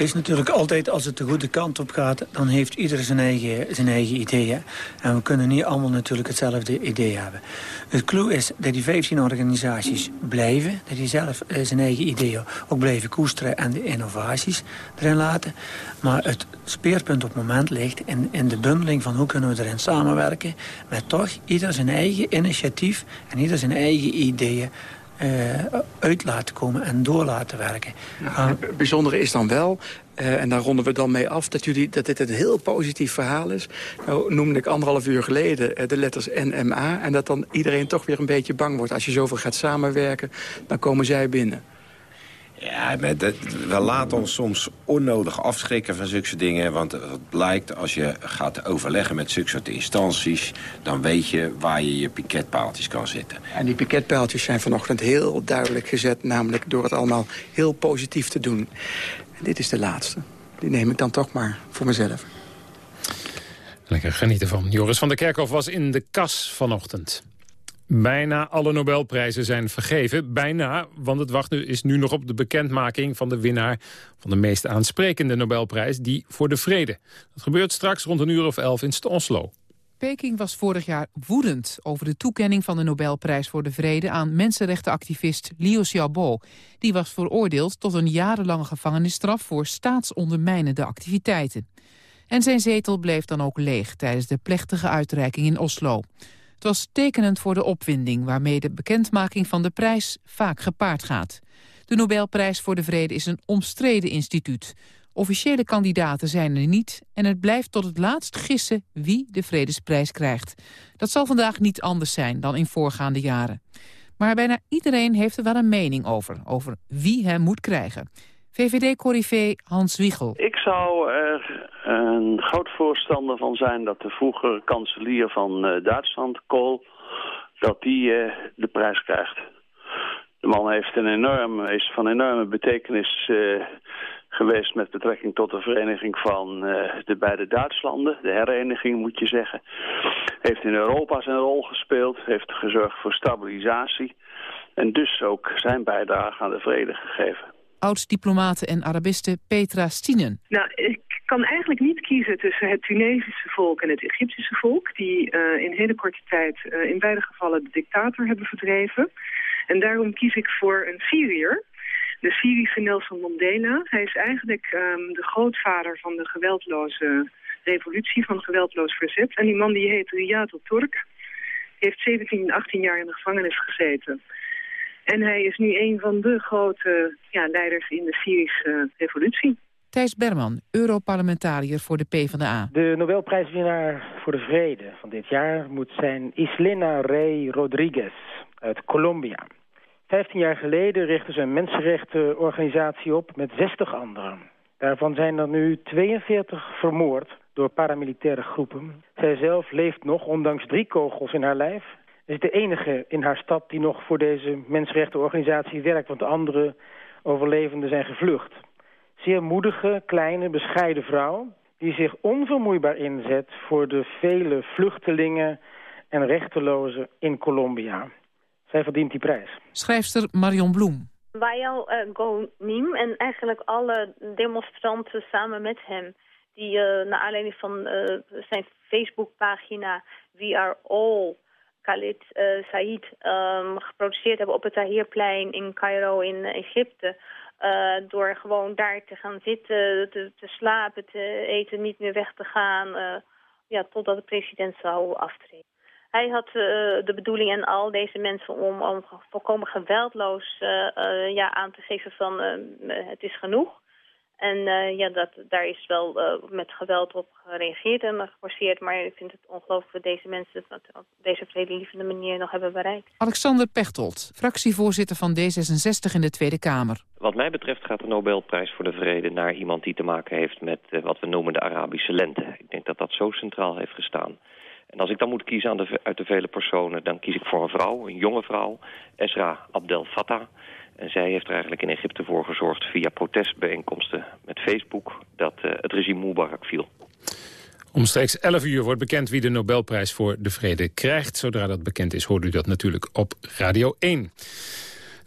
Speaker 18: Is natuurlijk altijd, als het de goede kant op gaat... dan heeft ieder zijn eigen, zijn eigen ideeën. En we kunnen niet allemaal natuurlijk hetzelfde idee hebben. Het clue is dat die 15 organisaties blijven. Dat die zelf eh, zijn eigen ideeën ook blijven koesteren... en de innovaties erin laten. Maar het speerpunt op het moment ligt in, in de bundeling... van hoe kunnen we erin samenwerken... met toch ieder zijn eigen initiatief en ieder zijn eigen ideeën uit laten komen en door laten werken.
Speaker 16: het bijzondere is dan wel, uh, en daar ronden we dan mee af... Dat, jullie, dat dit een heel positief verhaal is. Nou noemde ik anderhalf uur geleden uh, de letters NMA... en dat dan iedereen toch weer een beetje bang wordt. Als je zoveel gaat samenwerken, dan komen zij binnen.
Speaker 17: Ja, we laten ons soms onnodig afschrikken van zulke dingen. Want het blijkt, als je gaat overleggen met zulke soort instanties... dan weet je waar je je piketpaaltjes kan zetten.
Speaker 16: En die piketpaaltjes zijn vanochtend heel duidelijk gezet... namelijk door het allemaal heel positief te doen. En dit is de laatste. Die neem ik dan toch maar voor mezelf.
Speaker 10: Lekker genieten van. Joris van der Kerkhof was in de kas vanochtend. Bijna alle Nobelprijzen zijn vergeven. Bijna, want het wacht nu, is nu nog op de bekendmaking van de winnaar... van de meest aansprekende Nobelprijs, die voor de vrede. Dat gebeurt straks rond een uur of elf in Oslo.
Speaker 19: Peking was vorig jaar woedend over de toekenning van de Nobelprijs voor de Vrede aan mensenrechtenactivist Liu Xiaobo. Die was veroordeeld tot een jarenlange gevangenisstraf voor staatsondermijnende activiteiten. En zijn zetel bleef dan ook leeg tijdens de plechtige uitreiking in Oslo. Het was tekenend voor de opwinding waarmee de bekendmaking van de prijs vaak gepaard gaat. De Nobelprijs voor de Vrede is een omstreden instituut. Officiële kandidaten zijn er niet en het blijft tot het laatst gissen wie de Vredesprijs krijgt. Dat zal vandaag niet anders zijn dan in voorgaande jaren. Maar bijna iedereen heeft er wel een mening over, over wie hem moet krijgen. VVD-corrivé Hans Wiegel.
Speaker 20: Ik zou er een groot voorstander van zijn dat de vroegere kanselier van uh, Duitsland, Kool, dat die uh, de prijs krijgt. De man heeft een enorm, is van enorme betekenis uh, geweest met betrekking tot de vereniging van de beide Duitslanden. De hereniging moet je zeggen. Heeft in Europa zijn rol gespeeld, heeft gezorgd voor stabilisatie. En dus ook zijn bijdrage aan de vrede gegeven
Speaker 19: oud-diplomate en Arabiste Petra Stinen.
Speaker 21: Nou, ik kan eigenlijk niet kiezen tussen het Tunesische volk en het Egyptische volk... die uh, in hele korte tijd uh, in beide gevallen de dictator hebben verdreven. En daarom kies ik voor een Syriër, de Syrische Nelson Mandela. Hij is eigenlijk um, de grootvader van de geweldloze revolutie, van geweldloos verzet. En die man die heet Riyad Turk. Die heeft 17, 18 jaar in de gevangenis gezeten... En hij is nu een van de grote ja, leiders in de Syrische revolutie.
Speaker 19: Thijs Berman, Europarlementariër voor de PvdA.
Speaker 22: De Nobelprijswinnaar voor de Vrede van dit jaar moet zijn Islena Rey Rodriguez uit Colombia. Vijftien jaar geleden richtte ze een mensenrechtenorganisatie op met 60 anderen. Daarvan zijn er nu 42 vermoord door paramilitaire groepen. Zij zelf leeft nog, ondanks drie kogels in haar lijf is de enige in haar stad die nog voor deze mensenrechtenorganisatie werkt. Want de andere overlevenden zijn gevlucht. Zeer moedige, kleine, bescheiden vrouw die zich onvermoeibaar inzet voor de vele vluchtelingen en rechtelozen in Colombia. Zij verdient die prijs.
Speaker 19: Schrijfster Marion Bloem.
Speaker 23: Wael uh, Gonim en eigenlijk alle demonstranten samen met hem... die uh, naar aanleiding van uh, zijn Facebookpagina We Are All Khalid uh, Said um, geproduceerd hebben op het Tahrirplein in Cairo in Egypte. Uh, door gewoon daar te gaan zitten, te, slapen, te eten, niet meer weg te gaan. Uh, ja, totdat de president zou aftreden. Hij had de bedoeling en al deze mensen om, om volkomen geweldloos ja, aan te geven van het is genoeg. En uh, ja, dat, daar is wel uh, met geweld op gereageerd en geforceerd. Maar ik vind het ongelooflijk dat deze mensen het op deze vredelievende manier nog hebben bereikt.
Speaker 19: Alexander Pechtold, fractievoorzitter van D66 in de Tweede Kamer.
Speaker 24: Wat mij betreft gaat de Nobelprijs voor de Vrede naar iemand die te maken heeft met uh, wat we noemen de Arabische lente. Ik denk dat dat zo centraal heeft gestaan. En als ik dan moet kiezen aan de, uit de vele personen, dan kies ik voor een vrouw, een jonge vrouw, Esra Abdel Fattah. En zij heeft er eigenlijk in Egypte voor gezorgd via protestbijeenkomsten met Facebook dat uh, het regime Mubarak viel.
Speaker 10: Omstreeks 11 uur wordt bekend wie de Nobelprijs voor de Vrede krijgt. Zodra dat bekend is, hoort u dat natuurlijk op Radio 1.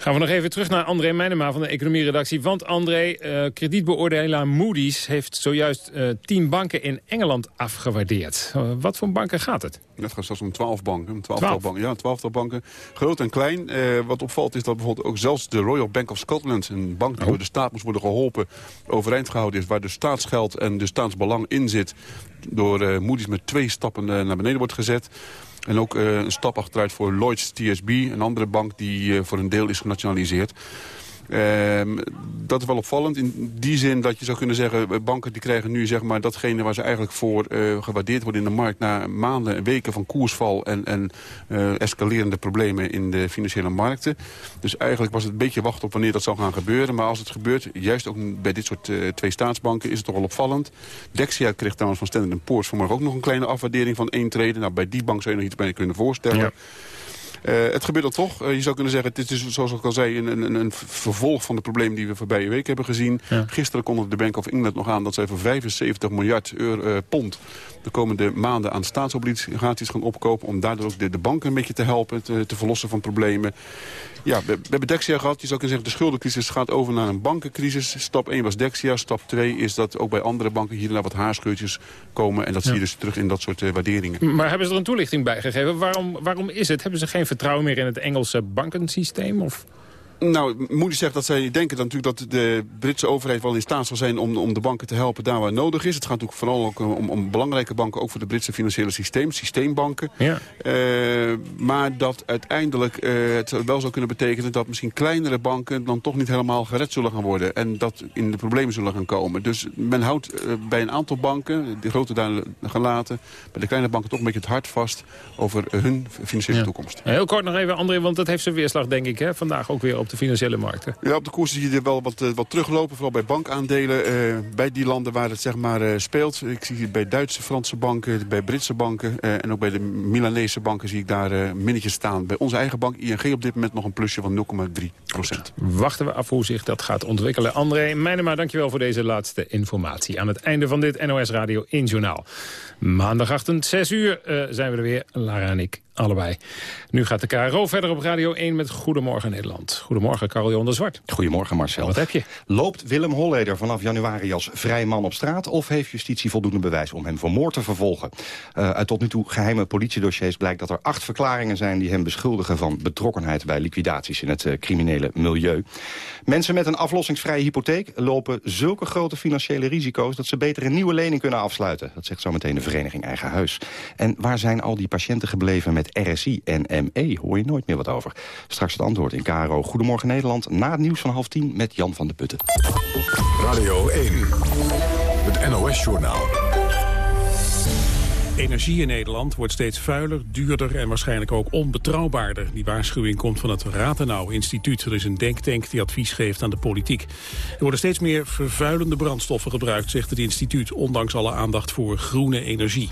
Speaker 10: Gaan we nog even terug naar André Meijnema van de economieredactie. Want André, uh, kredietbeoordelaar Moody's heeft zojuist uh, tien banken in Engeland afgewaardeerd. Uh, wat voor banken gaat het?
Speaker 13: Het gaat zelfs om twaalf banken. Twaalftal banken. Ja, twaalftal banken. Groot en klein. wat opvalt is dat bijvoorbeeld ook zelfs de Royal Bank of Scotland... een bank die oh. door de staat moest worden geholpen, overeind gehouden is... waar de staatsgeld en de staatsbelang in zit... door Moody's met twee stappen naar beneden wordt gezet... En ook uh, een stap achteruit voor Lloyds TSB, een andere bank die uh, voor een deel is genationaliseerd. Uh, dat is wel opvallend in die zin dat je zou kunnen zeggen... banken die krijgen nu zeg maar, datgene waar ze eigenlijk voor uh, gewaardeerd worden in de markt... na maanden en weken van koersval en, en uh, escalerende problemen in de financiële markten. Dus eigenlijk was het een beetje wachten op wanneer dat zou gaan gebeuren. Maar als het gebeurt, juist ook bij dit soort twee staatsbanken, is het toch wel opvallend. Dexia kreeg trouwens van Standard Poor's vanmorgen ook nog een kleine afwaardering van één treden. Nou, bij die bank zou je nog iets bij kunnen voorstellen. Ja. Uh, het gebeurt dan toch. Uh, je zou kunnen zeggen, dit is zoals ik al zei... Een, een, een vervolg van de problemen die we voorbije week hebben gezien. Ja. Gisteren kondigde de Bank of England nog aan... dat zij voor 75 miljard euro, uh, pond de komende maanden aan staatsobligaties gaan opkopen... om daardoor ook de, de banken een beetje te helpen, te, te verlossen van problemen. Ja, we, we hebben Dexia gehad. Je zou kunnen zeggen, de schuldencrisis gaat over naar een bankencrisis. Stap 1 was Dexia. Stap 2 is dat ook bij andere banken hier en daar wat haarscheurtjes komen. En dat ja. zie je dus terug in dat soort uh, waarderingen.
Speaker 10: Maar hebben ze er een toelichting bij gegeven? Waarom, waarom is het? Hebben ze geen vertrouwen meer in het Engelse bankensysteem? Of...
Speaker 13: Nou, Moody zegt dat zij denken dat, natuurlijk dat de Britse overheid wel in staat zal zijn om, om de banken te helpen daar waar nodig is. Het gaat natuurlijk vooral ook om, om belangrijke banken, ook voor het Britse financiële systeem, systeembanken. Ja. Uh, maar dat uiteindelijk uh, het wel zou kunnen betekenen dat misschien kleinere banken dan toch niet helemaal gered zullen gaan worden. En dat in de problemen zullen gaan komen. Dus men houdt uh, bij een aantal banken, de grote daar gelaten, bij de kleine banken toch een beetje het hart vast over hun financiële ja. toekomst.
Speaker 10: Heel kort nog even, André, want dat heeft zijn weerslag denk ik hè? vandaag ook weer op de financiële markten?
Speaker 13: Ja, op de koersen zie je er wel wat, uh, wat teruglopen. Vooral bij bankaandelen. Uh, bij die landen waar het zeg maar uh, speelt. Ik zie het bij Duitse, Franse banken, bij Britse banken. en ook bij de Milanese banken zie ik daar minnetjes staan. Bij onze eigen bank ING op dit moment nog een plusje van 0,3 procent.
Speaker 10: Wachten we af hoe zich dat gaat ontwikkelen. André Meijnema, dankjewel voor deze laatste informatie. Aan het einde van dit NOS Radio 1 Journaal. Maandagochtend, 6 uur, zijn we er weer. Lara en ik allebei. Nu gaat de KRO verder op Radio 1 met Goedemorgen Nederland. Goedemorgen, Karel Jan de Zwart.
Speaker 25: Goedemorgen, Marcel.
Speaker 10: Wat heb je?
Speaker 25: Loopt Willem Holleder vanaf januari als vrij man op straat... of heeft justitie voldoende bewijs om hem voor moord te vervolgen? Uh, uit tot nu toe geheime politiedossiers blijkt dat er acht verklaringen zijn... die hem beschuldigen van betrokkenheid bij liquidaties in het uh, criminele milieu. Mensen met een aflossingsvrije hypotheek lopen zulke grote financiële risico's... dat ze beter een nieuwe lening kunnen afsluiten. Dat zegt zo meteen de vereniging Eigen Huis. En waar zijn al die patiënten gebleven met RSI en ME hoor je nooit meer wat over. Straks het antwoord in KRO Goedemorgen Nederland... na het nieuws van half tien met Jan van de Putten.
Speaker 1: Radio 1, het NOS-journaal.
Speaker 2: Energie in Nederland wordt steeds vuiler, duurder en waarschijnlijk ook onbetrouwbaarder. Die waarschuwing komt van het Ratenau Instituut. Er is een denktank die advies geeft aan de politiek. Er worden steeds meer vervuilende brandstoffen gebruikt, zegt het instituut, ondanks alle aandacht voor groene energie.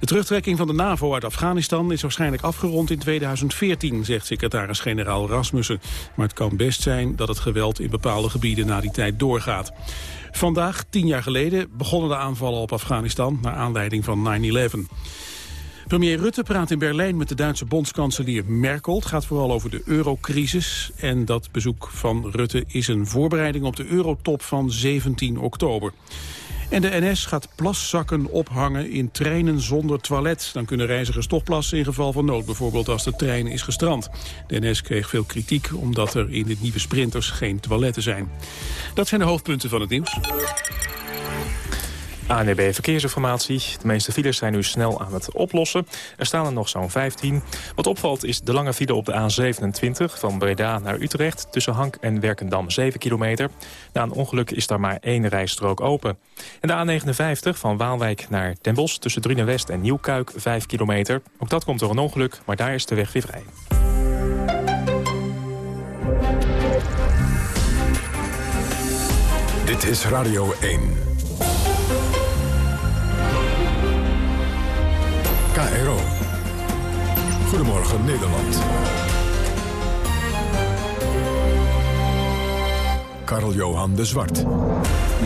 Speaker 2: De terugtrekking van de NAVO uit Afghanistan is waarschijnlijk afgerond in 2014, zegt secretaris-generaal Rasmussen. Maar het kan best zijn dat het geweld in bepaalde gebieden na die tijd doorgaat. Vandaag, tien jaar geleden, begonnen de aanvallen op Afghanistan... naar aanleiding van 9-11. Premier Rutte praat in Berlijn met de Duitse bondskanselier Merkel. Het gaat vooral over de eurocrisis. En dat bezoek van Rutte is een voorbereiding op de eurotop van 17 oktober. En de NS gaat plaszakken ophangen in treinen zonder toilet. Dan kunnen reizigers toch plassen in geval van nood, bijvoorbeeld als de trein is gestrand. De NS kreeg veel kritiek omdat er in de nieuwe sprinters geen toiletten zijn. Dat zijn de hoofdpunten van het nieuws.
Speaker 3: ANB Verkeersinformatie. De meeste files zijn nu snel aan het oplossen. Er staan er nog zo'n 15. Wat opvalt is de lange file op de A27 van Breda naar Utrecht... tussen Hank en Werkendam 7 kilometer. Na een ongeluk is daar maar één rijstrook open. En de A59 van Waalwijk naar Den Bosch tussen Drieën West en Nieuwkuik 5 kilometer. Ook dat komt door een ongeluk, maar daar is de weg weer vrij.
Speaker 1: Dit is Radio 1. KRO. Goedemorgen Nederland. Karl-Johan de Zwart.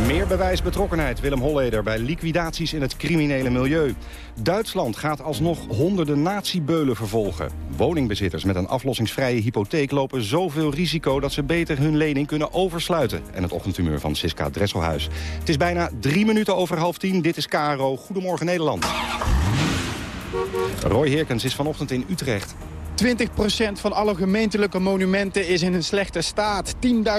Speaker 25: Meer bewijsbetrokkenheid Willem Holleder bij liquidaties in het criminele milieu. Duitsland gaat alsnog honderden natiebeulen vervolgen. Woningbezitters met een aflossingsvrije hypotheek lopen zoveel risico... dat ze beter hun lening kunnen oversluiten. En het ochtendtumeur van Siska Dresselhuis. Het is bijna drie minuten over half tien. Dit is KRO. Goedemorgen Nederland. Roy Heerkens is vanochtend in Utrecht.
Speaker 26: 20% van alle gemeentelijke monumenten is in een slechte staat.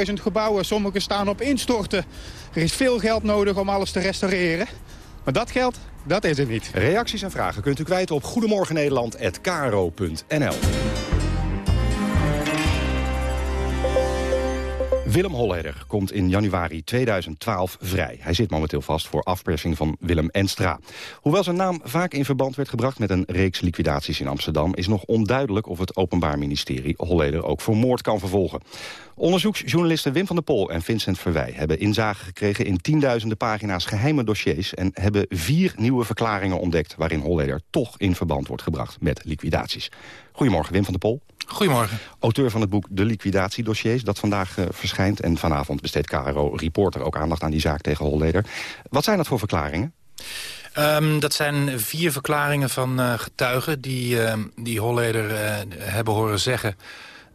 Speaker 26: 10.000 gebouwen, sommige staan op instorten. Er is veel geld nodig om alles te restaureren. Maar dat geld, dat is er niet.
Speaker 25: Reacties en vragen kunt u kwijt op goedemorgennederland.kro.nl. Willem Holleder komt in januari 2012 vrij. Hij zit momenteel vast voor afpersing van Willem Enstra. Hoewel zijn naam vaak in verband werd gebracht met een reeks liquidaties in Amsterdam... is nog onduidelijk of het Openbaar Ministerie Holleder ook voor moord kan vervolgen. Onderzoeksjournalisten Wim van der Pol en Vincent Verwij... hebben inzage gekregen in tienduizenden pagina's geheime dossiers... en hebben vier nieuwe verklaringen ontdekt... waarin Holleder toch in verband wordt gebracht met liquidaties. Goedemorgen, Wim van der Pol.
Speaker 27: Goedemorgen.
Speaker 25: Auteur van het boek De Liquidatiedossiers, dat vandaag uh, verschijnt. En vanavond besteedt KRO Reporter ook aandacht aan die zaak tegen Holleder. Wat zijn dat voor verklaringen?
Speaker 27: Um, dat zijn vier verklaringen van uh, getuigen die, uh, die Holleder hebben horen zeggen...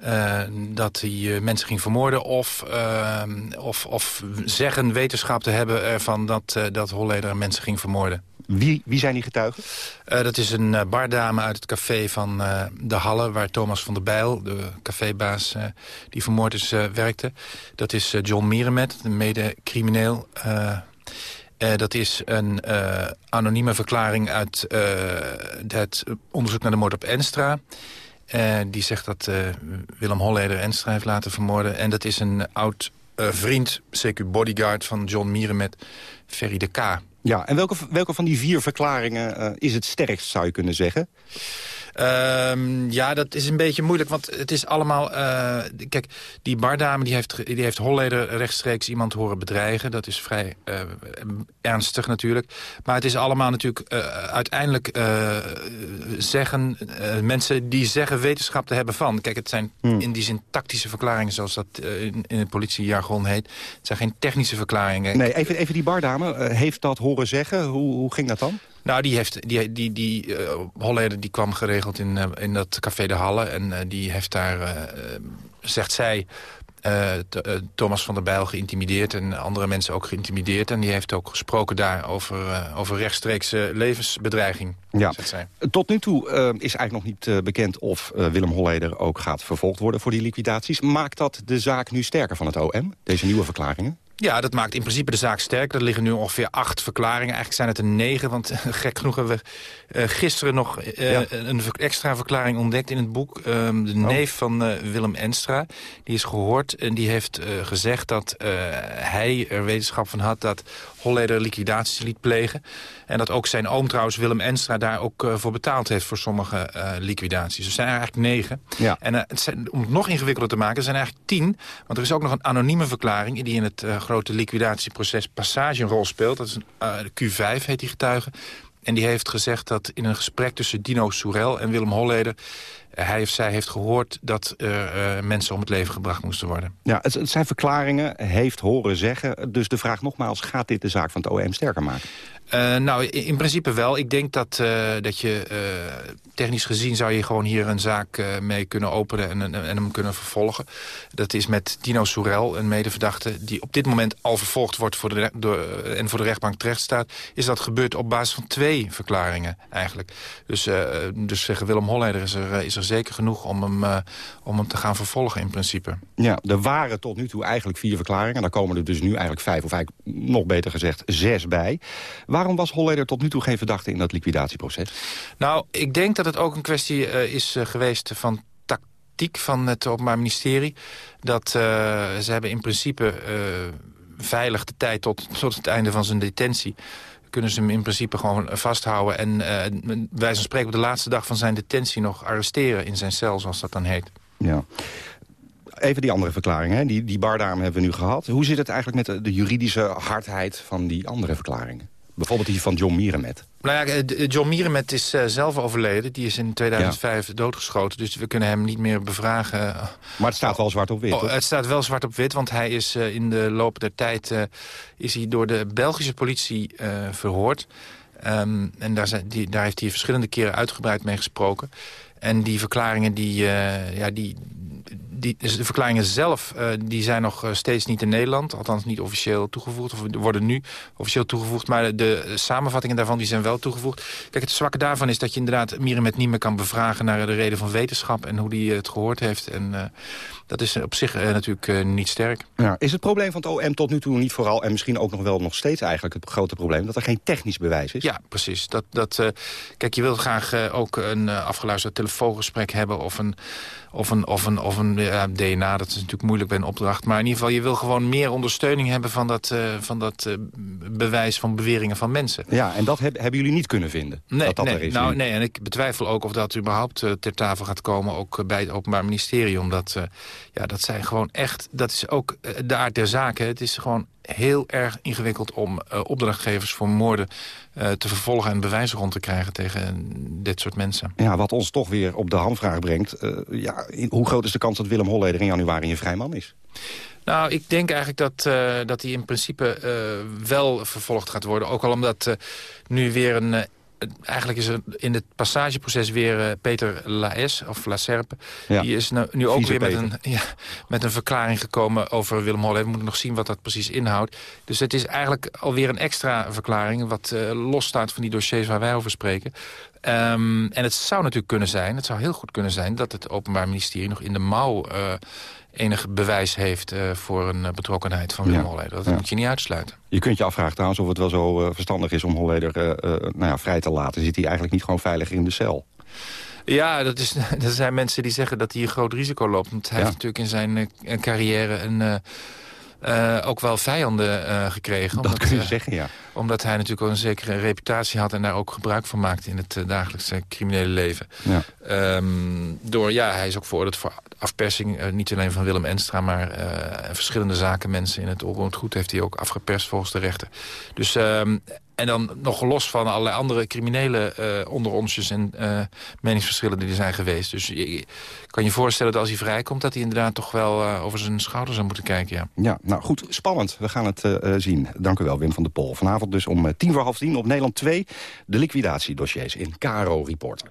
Speaker 27: Uh, dat hij uh, mensen ging vermoorden... Of, uh, of, of zeggen wetenschap te hebben ervan dat, dat Holleder mensen ging vermoorden.
Speaker 25: Wie, wie zijn die getuigen?
Speaker 27: dat is een bardame uit het café van De Halle... waar Thomas van der Bijl, de cafébaas die vermoord is, werkte. Dat is John Mierenmet, een mede-crimineel... dat is een anonieme verklaring uit het onderzoek naar de moord op Enstra... Die zegt dat Willem Holleder Enstra heeft laten vermoorden. En dat is een oud vriend, CQ bodyguard van John Mierenmet, Ferry de K.
Speaker 25: Ja, en welke, welke van die vier verklaringen is het sterkst, zou je kunnen zeggen?
Speaker 27: Um, ja, dat is een beetje moeilijk, want het is allemaal... Uh, kijk, die bardame die heeft, die heeft Holleder rechtstreeks iemand horen bedreigen. Dat is vrij uh, ernstig natuurlijk. Maar het is allemaal natuurlijk uiteindelijk zeggen... mensen die zeggen wetenschap te hebben van. Kijk, het zijn hmm. in die zin tactische verklaringen... zoals dat in, in het politiejargon heet. Het zijn geen technische verklaringen.
Speaker 25: Nee, even, even die bardame. heeft dat horen zeggen? Hoe, hoe ging dat dan?
Speaker 27: Nou, die, heeft, die, die, die uh, Holleder die kwam geregeld in, uh, in dat Café de Halle. En uh, die heeft daar, zegt zij, Thomas van der Bijl geïntimideerd. En andere mensen ook geïntimideerd. En die heeft ook gesproken daar over, over rechtstreekse levensbedreiging.
Speaker 25: Ja. Tot nu toe is eigenlijk nog niet bekend of Willem Holleder ook gaat vervolgd worden voor die liquidaties. Maakt dat de zaak nu sterker van het OM, deze nieuwe verklaringen?
Speaker 27: Ja, dat maakt in principe de zaak sterk. Er liggen nu ongeveer acht verklaringen. Eigenlijk zijn het er negen, want [LAUGHS] gek genoeg hebben we uh, gisteren nog uh, een extra verklaring ontdekt in het boek. Uh, de oh. neef van eh, Willem Enstra, die is gehoord en die heeft gezegd dat hij er wetenschap van had dat Holleder liquidaties liet plegen. En dat ook zijn oom trouwens, Willem Enstra, daar ook voor betaald heeft voor sommige liquidaties. Dus er zijn eigenlijk negen. Ja. En het zijn, om het nog ingewikkelder te maken, er zijn eigenlijk tien. Want er is ook nog een anonieme verklaring die in het grote liquidatieproces Passage een rol speelt. Dat is een Q5, heet die getuige. En die heeft gezegd dat in een gesprek tussen Dino Soerel en Willem Holleder... Eh, hij of zij heeft gehoord dat er uh, mensen om het leven gebracht moesten worden.
Speaker 25: Ja, het, het, zijn verklaringen, heeft horen zeggen. Dus de vraag nogmaals, gaat dit de zaak van het OM sterker maken?
Speaker 27: Uh, nou, in, in, principe wel. Ik denk dat, uh, dat je uh, technisch gezien zou je gewoon hier een zaak mee kunnen openen en, en, en, hem kunnen vervolgen. Dat is met Dino Soerel, een medeverdachte die op dit moment al vervolgd wordt voor de, door, en voor de rechtbank terecht staat. Is dat gebeurd op basis van twee verklaringen eigenlijk. Dus, dus zeggen Willem Holleder is er, is er zeker genoeg om hem, om hem te gaan vervolgen in principe.
Speaker 25: Ja, er waren tot nu toe eigenlijk vier verklaringen. Daar komen er dus nu eigenlijk vijf, of eigenlijk nog beter gezegd zes bij. Waarom was Holleder tot nu toe geen verdachte in dat liquidatieproces?
Speaker 27: Nou, ik denk dat het ook een kwestie uh, is uh, geweest van tactiek van het Openbaar Ministerie. Dat ze hebben in principe veilig de tijd tot, tot het einde van zijn detentie kunnen ze hem in principe gewoon vasthouden... en uh, wij van spreken op de laatste dag van zijn detentie nog arresteren in zijn cel, zoals dat dan heet.
Speaker 25: Ja. Even die andere verklaring, hè? Die, die bardame hebben we nu gehad. Hoe zit het eigenlijk met de, de juridische hardheid van die andere verklaringen? Bijvoorbeeld die van John Mierenmet.
Speaker 27: Nou ja, John Mierenmet is uh, zelf overleden. Die is in 2005 doodgeschoten. Dus we kunnen hem niet meer bevragen.
Speaker 25: Maar het staat wel zwart op wit, oh,
Speaker 27: Het staat wel zwart op wit, want hij is in de loop der tijd... Is hij door de Belgische politie verhoord. Um, en daar, zijn, die, daar heeft hij verschillende keren uitgebreid mee gesproken. En die verklaringen die, ja, die, die, dus de verklaringen zelf uh, die zijn nog eh, steeds niet in Nederland. Althans niet officieel toegevoegd. Of worden nu officieel toegevoegd. Maar de, samenvattingen daarvan die zijn wel toegevoegd. Kijk, het zwakke daarvan is dat je inderdaad Mirimet niet meer kan bevragen... naar de reden van wetenschap en hoe die het gehoord heeft. En uh, dat is op zich natuurlijk niet sterk.
Speaker 25: Ja, is het probleem van het OM tot nu toe niet vooral... en misschien ook nog wel nog steeds eigenlijk het grote probleem... dat er geen technisch bewijs is?
Speaker 27: Ja, precies. Dat, dat, kijk, je wilt graag ook een afgeluisterd telefoongesprek hebben... of een of een, of een, of een ja, DNA, dat is natuurlijk moeilijk bij een opdracht. Maar in ieder geval, je wil gewoon meer ondersteuning hebben... van dat, uh, van dat uh, bewijs van beweringen van mensen.
Speaker 25: Ja, en dat heb, hebben jullie niet kunnen vinden?
Speaker 27: Nee,
Speaker 25: dat dat
Speaker 27: nee,
Speaker 25: er is
Speaker 27: nou, nee, en ik betwijfel ook of dat überhaupt uh, ter tafel gaat komen... ook bij het Openbaar Ministerie. Omdat, ja, dat zijn gewoon echt... dat is ook de aard der zaken. Het is gewoon heel erg ingewikkeld om uh, opdrachtgevers voor moorden uh, te vervolgen en bewijzen rond te krijgen tegen dit soort mensen.
Speaker 25: Ja, wat ons toch weer op de handvraag brengt. Uh, ja, hoe groot is de kans dat Willem Holleder in januari een vrij man is?
Speaker 27: Nou, ik denk eigenlijk dat, uh, dat hij in principe uh, wel vervolgd gaat worden. Ook al omdat uh, nu weer een eigenlijk is er in het passageproces weer uh, Peter Laes, of La Serpe. Ja. Die is nu, nu ook weer met een, ja, met een verklaring gekomen over Willem Holle. We moeten nog zien wat dat precies inhoudt. Dus het is eigenlijk alweer een extra verklaring... wat uh, losstaat van die dossiers waar wij over spreken. Um, en het zou natuurlijk kunnen zijn, het zou heel goed kunnen zijn... dat het Openbaar Ministerie nog in de mouw... Uh, enig bewijs heeft uh, voor een uh, betrokkenheid van Willem ja. Holleder. Dat ja. moet je niet uitsluiten.
Speaker 25: Je kunt je afvragen trouwens of het wel zo uh, verstandig is om Holleder nou ja, vrij te laten. Zit hij eigenlijk niet gewoon veiliger in de cel?
Speaker 27: Ja, dat, is, [LAUGHS] er zijn mensen die zeggen dat hij een groot risico loopt. Want hij heeft natuurlijk in zijn carrière een... Uh, ook wel vijanden uh, gekregen.
Speaker 25: Dat
Speaker 27: omdat,
Speaker 25: kun je zeggen, ja.
Speaker 27: Omdat hij natuurlijk ook een zekere reputatie had... en daar ook gebruik van maakte in het uh, dagelijkse criminele leven.
Speaker 25: Ja.
Speaker 27: Um, door, ja, hij is ook veroordeeld voor afpersing. Uh, niet alleen van Willem Enstra, maar uh, verschillende zakenmensen in het onroerend goed... heeft hij ook afgeperst volgens de rechter. Dus... Um, en dan nog los van allerlei andere criminele uh, onderonsjes en uh, meningsverschillen die er zijn geweest. Dus je kan je voorstellen dat als hij vrijkomt... dat hij inderdaad toch wel uh, over zijn schouders zou moeten kijken. Ja,
Speaker 25: ja nou goed, spannend. We gaan het zien. Dank u wel, Wim van der Pol. Vanavond dus om tien voor half tien op Nederland 2... de liquidatiedossiers in Caro Reporter.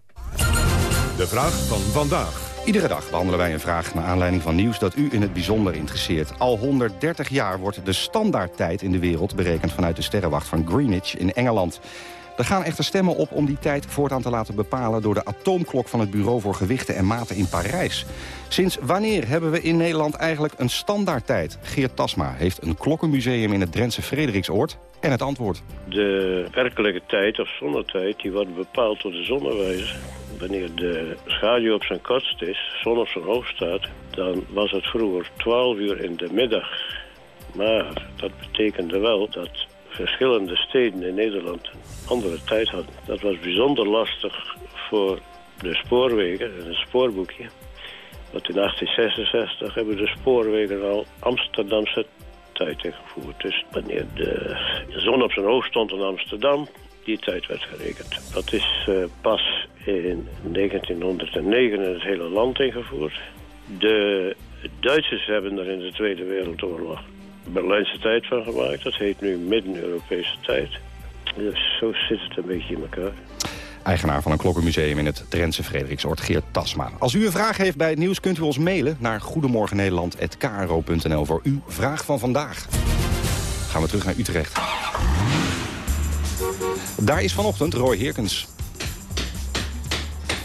Speaker 1: De vraag van vandaag.
Speaker 25: Iedere dag behandelen wij een vraag naar aanleiding van nieuws dat u in het bijzonder interesseert. Al 130 jaar wordt de standaardtijd in de wereld berekend vanuit de sterrenwacht van Greenwich in Engeland. Er gaan echter stemmen op om die tijd voortaan te laten bepalen... door de atoomklok van het Bureau voor Gewichten en Maten in Parijs. Sinds wanneer hebben we in Nederland eigenlijk een standaardtijd? Geert Tasma heeft een klokkenmuseum in het Drentse Frederiksoord en het antwoord.
Speaker 28: De werkelijke tijd of zonnetijd die wordt bepaald door de zonnewijzer. Wanneer de schaduw op zijn kortst is, zon op zijn hoogst staat... dan was het vroeger 12 uur in de middag. Maar dat betekende wel dat verschillende steden in Nederland een andere tijd hadden. Dat was bijzonder lastig voor de spoorwegen en het spoorboekje. Want in 1866 hebben de spoorwegen al Amsterdamse tijd ingevoerd. Dus wanneer de zon op zijn hoogst stond in Amsterdam, die tijd werd gerekend. Dat is uh, pas in 1909 in het hele land ingevoerd. De Duitsers hebben er in de Tweede Wereldoorlog Berlijnse tijd van gemaakt. Dat heet nu Midden-Europese tijd. Dus zo zit het een beetje in elkaar.
Speaker 25: Eigenaar van een klokkenmuseum in het Drentse Frederiksoord, Geert Tasma. Als u een vraag heeft bij het nieuws, kunt u ons mailen naar goedemorgennederland.kro.nl voor uw vraag van vandaag. Gaan we terug naar Utrecht. Daar is vanochtend Roy Heerkens.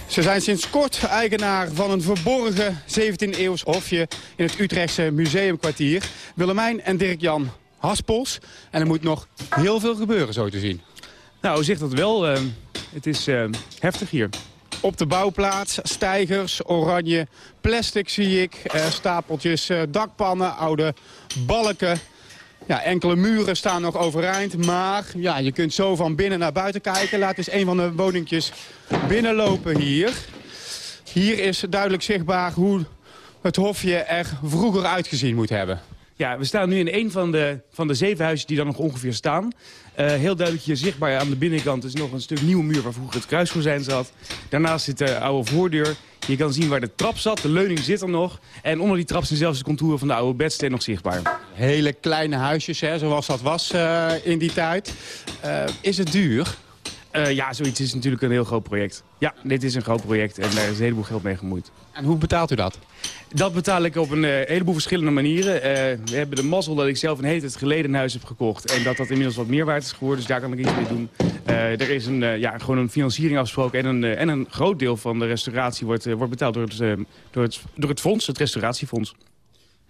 Speaker 26: Ze zijn sinds kort eigenaar van een verborgen 17e-eeuws hofje in het Utrechtse museumkwartier. Willemijn en Dirk-Jan Haspels. En er moet nog heel veel gebeuren, zo te zien.
Speaker 29: Nou, zegt dat wel. Het is uh, heftig hier.
Speaker 26: Op de bouwplaats, stijgers, oranje, plastic zie ik, uh, stapeltjes dakpannen, oude balken. Ja, enkele muren staan nog overeind, maar ja, je kunt zo van binnen naar buiten kijken. Laat eens een van de woningjes binnenlopen hier. Hier is duidelijk zichtbaar hoe het hofje er vroeger uitgezien moet hebben.
Speaker 29: Ja, we staan nu in een van de, van de zeven huizen die daar nog ongeveer staan. Uh, heel duidelijk hier zichtbaar aan de binnenkant is nog een stuk nieuwe muur waar vroeger het kruisgozijn zat. Daarnaast zit de oude voordeur. Je kan zien waar de trap zat, de leuning zit er nog. En onder die trap zijn zelfs de contouren van de oude bedsteen nog zichtbaar.
Speaker 26: Hele kleine huisjes, hè, zoals dat was uh, in die tijd. Uh, is het duur?
Speaker 29: Uh, ja, zoiets is natuurlijk een heel groot project. Ja, dit is een groot project en daar is een heleboel geld mee gemoeid.
Speaker 26: En hoe betaalt u dat?
Speaker 29: Dat betaal ik op een uh, heleboel verschillende manieren. Uh, we hebben de mazzel dat ik zelf een hele tijd geleden een huis heb gekocht. En dat dat inmiddels wat meer waard is geworden. Dus daar kan ik iets mee doen. er is een, ja, gewoon een financiering afgesproken. En een, en een groot deel van de restauratie wordt, wordt betaald door het, door, het, door het fonds, het restauratiefonds.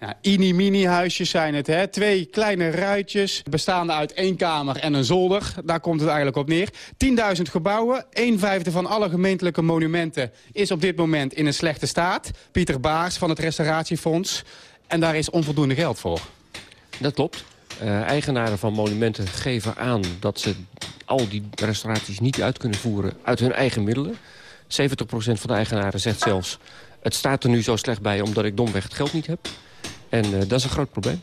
Speaker 26: Ja, Ini-mini-huisjes zijn het, hè? Twee kleine ruitjes, bestaande uit één kamer en een zolder. Daar komt het eigenlijk op neer. 10.000 gebouwen, een vijfde van alle gemeentelijke monumenten... is op dit moment in een slechte staat. Pieter Baars van het Restauratiefonds. En daar is onvoldoende geld voor.
Speaker 30: Dat klopt. Uh, eigenaren van monumenten geven aan dat ze al die restauraties niet uit kunnen voeren... uit hun eigen middelen. 70% van de eigenaren zegt zelfs... het staat er nu zo slecht bij omdat ik domweg het geld niet heb... En uh, dat is een groot probleem.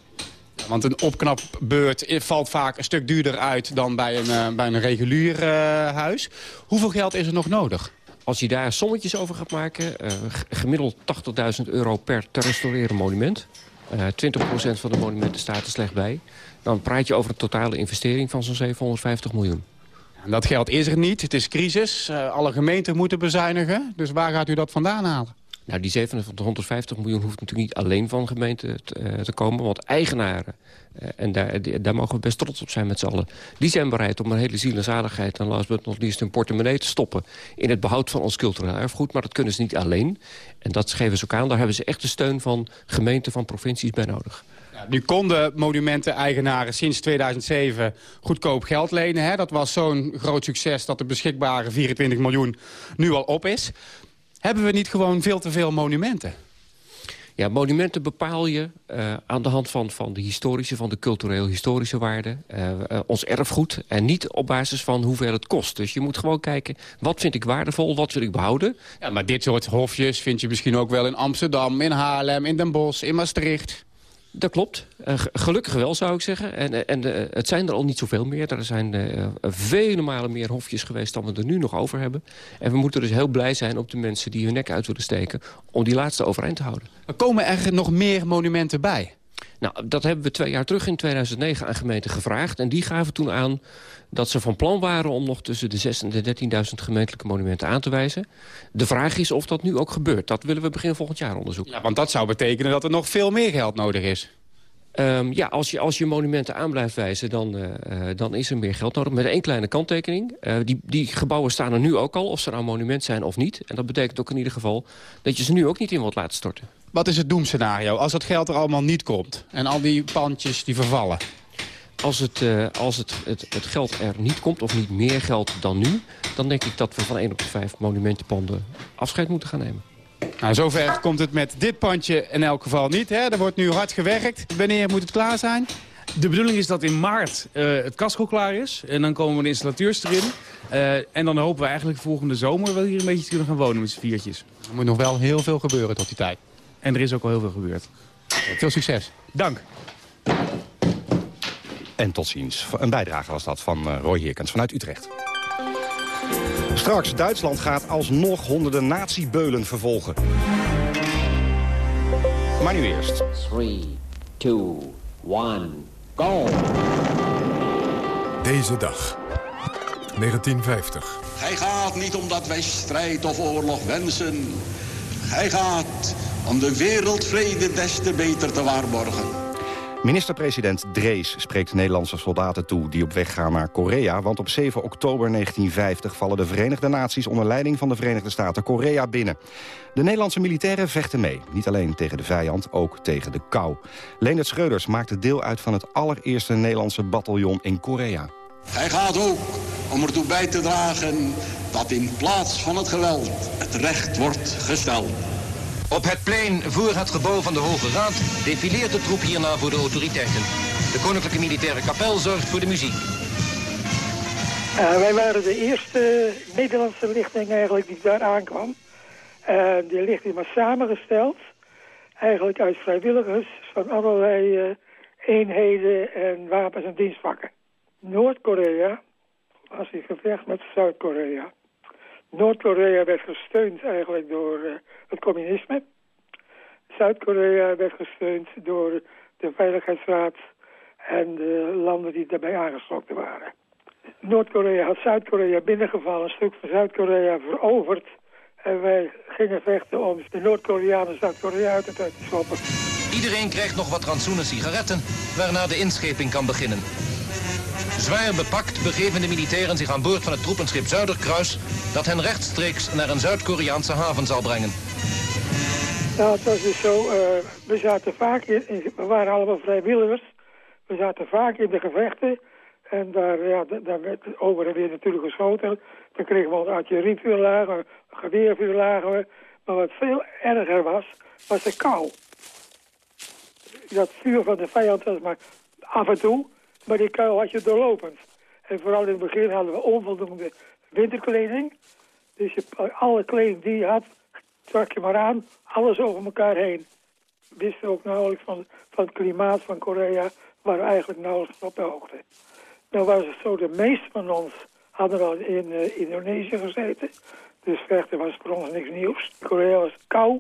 Speaker 26: Want een opknapbeurt valt vaak een stuk duurder uit dan bij een, uh, bij een regulier uh, huis. Hoeveel geld is er nog nodig?
Speaker 30: Als je daar sommetjes over gaat maken, gemiddeld 80.000 euro per te restaureren monument. 20% van de monumenten staat er slecht bij. Dan praat je over een totale investering van zo'n 750 miljoen.
Speaker 26: En dat geld is er niet, het is crisis. alle gemeenten moeten bezuinigen. Dus waar gaat u dat vandaan halen?
Speaker 30: Nou, die 750 miljoen hoeft natuurlijk niet alleen van gemeenten te, uh, te komen. Want eigenaren, uh, en daar, daar mogen we best trots op zijn met z'n allen... die zijn bereid om een hele ziel en last but not least hun portemonnee te stoppen... in het behoud van ons cultureel erfgoed. Maar dat kunnen ze niet alleen. En dat geven ze ook aan. Daar hebben ze echt de steun van gemeenten, van provincies bij nodig.
Speaker 26: Nu konden monumenten-eigenaren sinds 2007 goedkoop geld lenen. Hè? Dat was zo'n groot succes dat de beschikbare 24 miljoen nu al op is. Hebben we niet gewoon veel te veel monumenten?
Speaker 30: Ja, monumenten bepaal je uh, aan de hand van, van de historische, van de cultureel-historische waarden. Uh, uh, ons erfgoed. En niet op basis van hoeveel het kost. Dus je moet gewoon kijken, wat vind ik waardevol, wat wil ik behouden.
Speaker 26: Ja, maar dit soort hofjes vind je misschien ook wel in Amsterdam, in Haarlem, in Den Bosch, in Maastricht.
Speaker 30: Dat klopt. Uh, gelukkig wel, zou ik zeggen. En, en uh, het zijn er al niet zoveel meer. Er zijn uh, vele malen meer hofjes geweest dan we er nu nog over hebben. En we moeten dus heel blij zijn op de mensen die hun nek uit willen steken... om die laatste overeind te houden.
Speaker 26: Er komen er nog meer monumenten bij?
Speaker 30: Nou, dat hebben we twee jaar terug in 2009 aan gemeenten gevraagd. En die gaven toen aan dat ze van plan waren om nog tussen de 6.000 en de 13.000 gemeentelijke monumenten aan te wijzen. De vraag is of dat nu ook gebeurt. Dat willen we begin volgend jaar onderzoeken.
Speaker 26: Ja, want dat zou betekenen dat er nog veel meer geld nodig is.
Speaker 30: Um, ja, als je, als je monumenten aan blijft wijzen, dan, uh, dan is er meer geld nodig. Met één kleine kanttekening. Uh, die, die gebouwen staan er nu ook al, of ze nou monument zijn of niet. En dat betekent ook in ieder geval dat je ze nu ook niet in wilt laten storten.
Speaker 26: Wat is het doemscenario als dat geld er allemaal niet komt? En al die pandjes die vervallen?
Speaker 30: Als, het, uh, als het, het, het geld er niet komt, of niet meer geld dan nu... dan denk ik dat we van één op de vijf monumentenpanden afscheid moeten gaan nemen.
Speaker 26: Nou, zover komt het met dit pandje in elk geval niet. Hè? Er wordt nu hard gewerkt. Wanneer moet het klaar zijn?
Speaker 29: De bedoeling is dat in maart uh, het casco klaar is. En dan komen de installateurs erin. Uh, en dan hopen we eigenlijk volgende zomer wel hier een beetje te kunnen gaan wonen met z'n viertjes.
Speaker 26: Er moet nog wel heel veel gebeuren tot die tijd.
Speaker 29: En er is ook al heel veel gebeurd.
Speaker 26: Veel succes.
Speaker 29: Dank.
Speaker 25: En tot ziens. Een bijdrage was dat van uh, Roy Heerkens vanuit Utrecht. Straks, Duitsland gaat alsnog honderden nazi-beulen vervolgen. Maar nu eerst.
Speaker 31: 3, 2, 1, go!
Speaker 1: Deze dag. 1950.
Speaker 32: Hij gaat niet omdat wij strijd of oorlog wensen. Hij gaat om de wereldvrede des te beter te waarborgen.
Speaker 25: Minister-president Drees spreekt Nederlandse soldaten toe die op weg gaan naar Korea. Want op 7 oktober 1950 vallen de Verenigde Naties onder leiding van de Verenigde Staten Korea binnen. De Nederlandse militairen vechten mee. Niet alleen tegen de vijand, ook tegen de kou. Leendert Schreuders maakte deel uit van het allereerste Nederlandse bataljon in Korea.
Speaker 32: Hij gaat ook om ertoe bij te dragen dat in plaats van het geweld het recht wordt gesteld.
Speaker 33: Op het plein voor het gebouw van de Hoge Raad defileert de troep hierna voor de autoriteiten. De Koninklijke Militaire Kapel zorgt voor de muziek.
Speaker 34: Uh, wij waren de eerste Nederlandse lichting eigenlijk die daar aankwam. Uh, die lichting was samengesteld eigenlijk uit vrijwilligers van allerlei uh, eenheden en wapens en dienstvakken. Noord-Korea was in gevecht met Zuid-Korea. Noord-Korea werd gesteund eigenlijk door uh, het communisme. Zuid-Korea werd gesteund door de Veiligheidsraad en de landen die daarbij aangesloten waren. Noord-Korea had Zuid-Korea binnengevallen, een stuk van Zuid-Korea veroverd. En wij gingen vechten om de Noord-Koreanen Zuid-Korea uit te schoppen.
Speaker 33: Iedereen krijgt nog wat rantsoenen sigaretten, waarna de inscheping kan beginnen. Zwaar bepakt begeven de militairen zich aan boord van het troepenschip Zuiderkruis... dat hen rechtstreeks naar een Zuid-Koreaanse haven zal brengen.
Speaker 34: Nou, het was dus zo, uh, we zaten vaak in, we waren allemaal vrijwilligers. We zaten vaak in de gevechten. En daar, ja, daar werd over en weer natuurlijk geschoten. Dan kregen we ons artillerievuur lagen, geweervuur lagen we. Maar wat veel erger was, was de kou. Dat vuur van de vijand was maar af en toe... Maar die kuil had je doorlopend. En vooral in het begin hadden we onvoldoende winterkleding. Dus je, alle kleding die je had, trak je maar aan. Alles over elkaar heen. We wisten ook nauwelijks van, van het klimaat van Korea. We eigenlijk nauwelijks op de hoogte. Nou was het zo, de meeste van ons hadden al in uh, Indonesië gezeten. Dus vechten was voor ons niks nieuws. Korea was kou,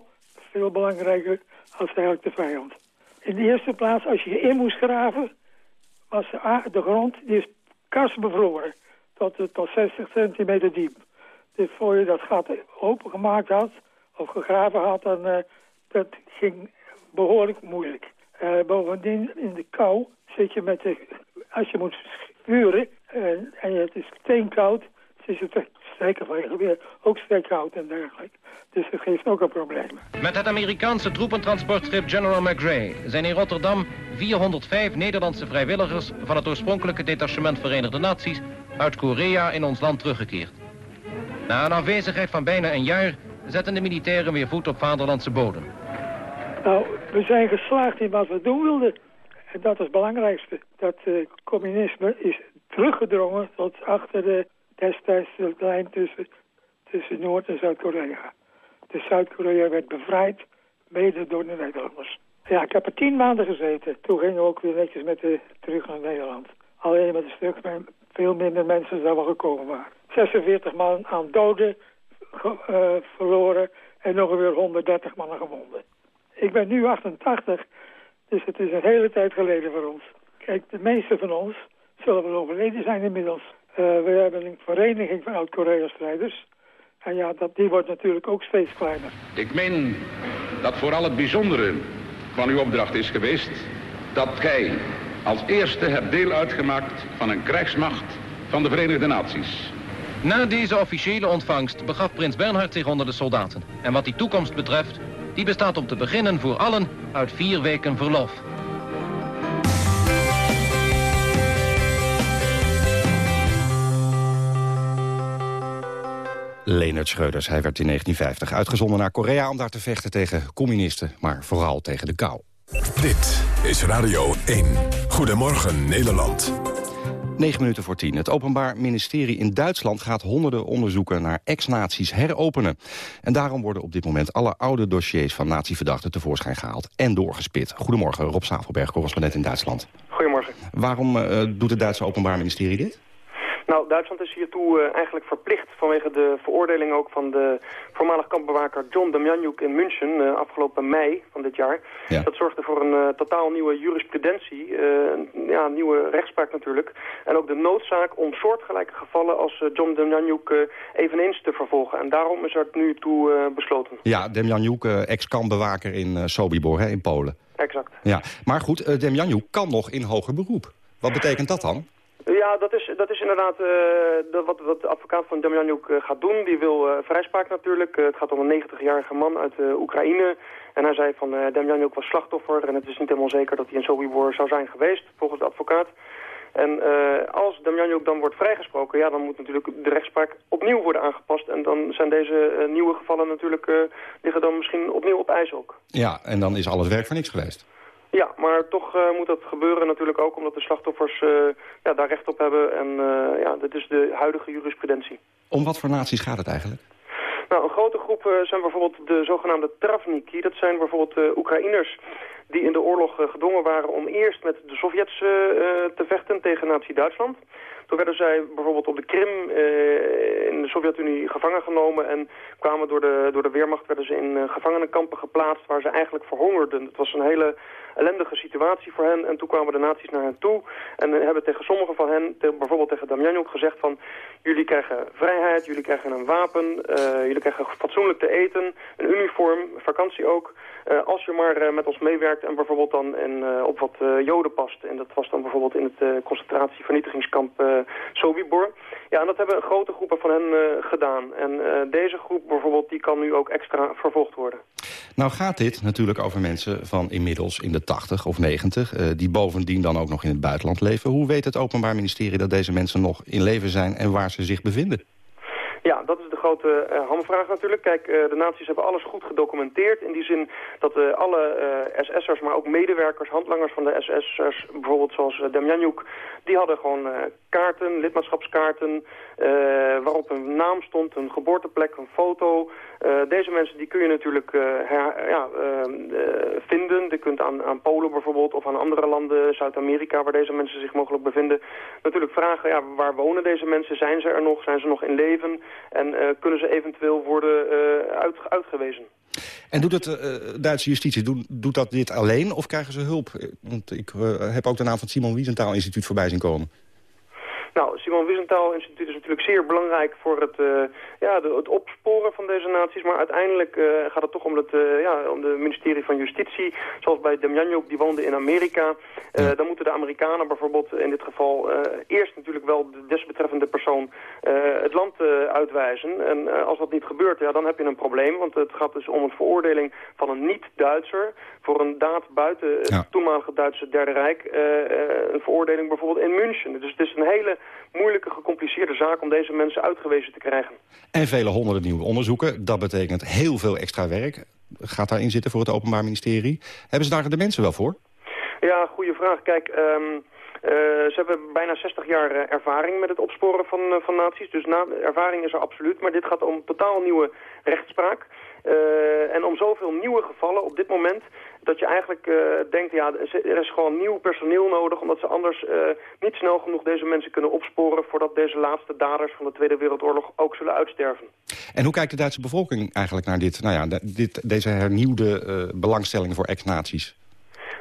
Speaker 34: veel belangrijker als eigenlijk de vijand. In de eerste plaats, als je je in moest graven was de, grond die is kastbevroren tot, tot 60 centimeter diep. Dus voor je dat gat opengemaakt had of gegraven had, dan uh, dat ging behoorlijk moeilijk. Uh, bovendien in de kou zit je met de, als je moet vuren uh, en het is steenkoud, zit je steken van je geweer ook steenkoud en dergelijke. Dus dat geeft ook een probleem.
Speaker 33: Met het Amerikaanse troepentransportschip General McRae zijn in Rotterdam 405 Nederlandse vrijwilligers van het oorspronkelijke detachement Verenigde Naties uit Korea in ons land teruggekeerd. Na een afwezigheid van bijna een jaar zetten de militairen weer voet op vaderlandse bodem.
Speaker 34: Nou, we zijn geslaagd in wat we doen wilden. En dat is het belangrijkste. Dat uh, communisme is teruggedrongen tot achter de destijds de lijn tussen, tussen Noord- en Zuid-Korea. Dus Zuid-Korea werd bevrijd, mede door de Nederlanders. Ja, ik heb er tien maanden gezeten. Toen gingen we ook weer netjes met de, terug naar Nederland. Alleen met een stuk veel minder mensen dan we gekomen waren. 46 man aan doden uh, verloren en nog weer 130 mannen gewonden. Ik ben nu 88, dus het is een hele tijd geleden voor ons. Kijk, de meeste van ons zullen wel overleden zijn inmiddels. Uh, we hebben een vereniging van oud-Korea-strijders. En ja, dat, die wordt natuurlijk ook steeds kleiner.
Speaker 35: Ik meen dat vooral het bijzondere van uw opdracht is geweest... dat gij als eerste hebt deel uitgemaakt van een krijgsmacht van de Verenigde Naties.
Speaker 33: Na deze officiële ontvangst begaf prins Bernhard zich onder de soldaten. En wat die toekomst betreft, die bestaat om te beginnen voor allen uit vier weken verlof.
Speaker 25: Leonard Schreuders, hij werd in 1950 uitgezonden naar Korea... om daar te vechten tegen communisten, maar vooral tegen de kou.
Speaker 1: Dit is Radio 1. Goedemorgen Nederland.
Speaker 25: 9 minuten voor 10. Het Openbaar Ministerie in Duitsland gaat honderden onderzoeken naar ex-nazi's heropenen. En daarom worden op dit moment alle oude dossiers van natieverdachten tevoorschijn gehaald en doorgespit. Goedemorgen, Rob Savelberg, correspondent in Duitsland.
Speaker 36: Goedemorgen.
Speaker 25: Waarom uh, doet het Duitse Openbaar Ministerie dit?
Speaker 36: Nou, Duitsland is hiertoe uh, eigenlijk verplicht vanwege de veroordeling ook van de voormalig kampbewaker John Demjanjuk in München uh, afgelopen mei van dit jaar. Ja. Dat zorgde voor een uh, totaal nieuwe jurisprudentie, ja, een nieuwe rechtspraak natuurlijk. En ook de noodzaak om soortgelijke gevallen als John Demjanjuk eveneens te vervolgen. En daarom is er nu toe besloten.
Speaker 25: Ja, Demjanjuk, ex-kampbewaker in Sobibor hè, in Polen.
Speaker 36: Exact.
Speaker 25: Ja, maar goed, uh, Demjanjuk kan nog in hoger beroep. Wat betekent dat dan?
Speaker 36: Ja, dat is, dat is inderdaad de, wat, wat de advocaat van Demjanjuk uh, gaat doen. Die wil uh, vrijspraak natuurlijk. het gaat om een 90-jarige man uit Oekraïne. En hij zei van Demjanjuk was slachtoffer en het is niet helemaal zeker dat hij in Sobibor zou zijn geweest, volgens de advocaat. En als Demjanjuk dan wordt vrijgesproken, ja, dan moet natuurlijk de rechtspraak opnieuw worden aangepast. En dan zijn deze nieuwe gevallen natuurlijk, liggen dan misschien opnieuw op ijs ook.
Speaker 25: Ja, en dan is alles werk voor niks geweest.
Speaker 36: Ja, maar toch uh, moet dat gebeuren natuurlijk ook omdat de slachtoffers uh, ja, daar recht op hebben. En uh, ja, dit is de huidige jurisprudentie.
Speaker 25: Om wat voor naties gaat het eigenlijk?
Speaker 36: Nou, een grote groep zijn bijvoorbeeld de zogenaamde Travniki. Dat zijn bijvoorbeeld Oekraïners die in de oorlog gedwongen waren om eerst met de Sovjets te vechten tegen Nazi-Duitsland. Toen werden zij bijvoorbeeld op de Krim in de Sovjet-Unie gevangen genomen en kwamen door de, door de Weermacht werden ze in gevangenenkampen geplaatst waar ze eigenlijk verhongerden. Het was een hele ellendige situatie voor hen. En toen kwamen de nazi's naar hen toe en hebben tegen sommigen van hen, bijvoorbeeld tegen Damjanjuk, gezegd van... jullie krijgen vrijheid, jullie krijgen een wapen, uh, jullie krijgen fatsoenlijk te eten, een uniform, vakantie ook... Uh, als je maar uh, met ons meewerkt en bijvoorbeeld dan uh, op wat joden past. En dat was dan bijvoorbeeld in het concentratie-vernietigingskamp Sobibor. Ja, en dat hebben grote groepen van hen gedaan. En deze groep bijvoorbeeld, die kan nu ook extra vervolgd worden.
Speaker 25: Nou gaat dit natuurlijk over mensen van inmiddels in de 80 of 90... die bovendien dan ook nog in het buitenland leven. Hoe weet het Openbaar Ministerie dat deze mensen nog in leven zijn en waar ze zich bevinden?
Speaker 36: Ja, dat is de grote uh, hamvraag natuurlijk. Kijk, uh, de nazi's hebben alles goed gedocumenteerd. In die zin dat uh, alle SS'ers, maar ook medewerkers, handlangers van de SS'ers... bijvoorbeeld zoals Demjanjuk, die hadden gewoon kaarten, lidmaatschapskaarten... waarop een naam stond, een geboorteplek, een foto. Deze mensen die kun je natuurlijk her, ja, vinden. Je kunt aan, aan Polen bijvoorbeeld of aan andere landen, Zuid-Amerika... waar deze mensen zich mogelijk bevinden. Natuurlijk vragen, ja, waar wonen deze mensen? Zijn ze er nog? Zijn ze nog in leven? En kunnen ze eventueel worden uit, uitgewezen.
Speaker 25: En doet het Duitse justitie, doet, doet dat dit alleen of krijgen ze hulp? Want ik heb ook de naam van het Simon Wiesenthal Instituut voorbij zien komen.
Speaker 36: Nou, Simon Wiesenthal Instituut is natuurlijk zeer belangrijk voor het, uh, ja, de, het opsporen van deze naties. Maar uiteindelijk uh, gaat het toch om het uh, ja, om de ministerie van Justitie. Zoals bij Demjanjuk, die woonde in Amerika. Dan moeten de Amerikanen bijvoorbeeld in dit geval eerst natuurlijk wel de desbetreffende persoon het land uitwijzen. En als dat niet gebeurt, ja, dan heb je een probleem. Want het gaat dus om een veroordeling van een niet-Duitser voor een daad buiten het toenmalige Duitse Derde Rijk. een veroordeling bijvoorbeeld in München. Dus het is een hele moeilijke, gecompliceerde zaak om deze mensen uitgewezen te krijgen.
Speaker 25: En vele honderden nieuwe onderzoeken. Dat betekent heel veel extra werk. gaat daarin zitten voor het Openbaar Ministerie. Hebben ze daar de mensen wel voor?
Speaker 36: Ja, goede vraag. Kijk, ehm, ze hebben bijna 60 jaar ervaring met het opsporen van, van naties. Dus na, ervaring is er absoluut. Maar dit gaat om totaal nieuwe rechtspraak. En om zoveel nieuwe gevallen op dit moment dat je eigenlijk uh, denkt, ja, er is gewoon nieuw personeel nodig... omdat ze anders uh, niet snel genoeg deze mensen kunnen opsporen... voordat deze laatste daders van de Tweede Wereldoorlog ook zullen uitsterven.
Speaker 25: En hoe kijkt de Duitse bevolking eigenlijk naar dit, nou ja, dit, deze hernieuwde belangstelling voor ex-naties?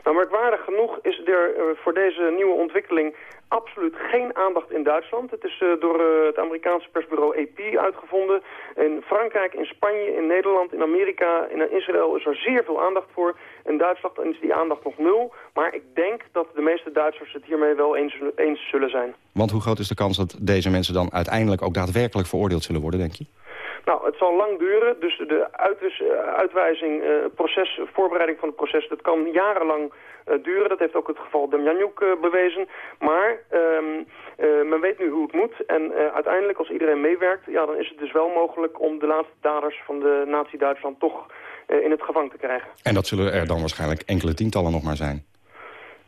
Speaker 36: Nou, merkwaardig genoeg er voor deze nieuwe ontwikkeling absoluut geen aandacht in Duitsland. Het is uh, door uh, het Amerikaanse persbureau AP uitgevonden. In Frankrijk, in Spanje, in Nederland, in Amerika, in Israël is er zeer veel aandacht voor. In Duitsland is die aandacht nog nul. Maar ik denk dat de meeste Duitsers het hiermee wel eens, eens zullen zijn.
Speaker 25: Want hoe groot is de kans dat deze mensen dan uiteindelijk ook daadwerkelijk veroordeeld zullen worden, denk je?
Speaker 36: Nou, het zal lang duren. Dus de uitwijzing, uh, proces, voorbereiding van het proces, dat kan jarenlang duren. Dat heeft ook het geval Demjanjuk uh, bewezen. Maar um, men weet nu hoe het moet. En uiteindelijk, als iedereen meewerkt, ja, dan is het dus wel mogelijk om de laatste daders van de nazi-Duitsland toch in het gevangen te krijgen.
Speaker 25: En dat zullen er dan waarschijnlijk enkele tientallen nog maar zijn.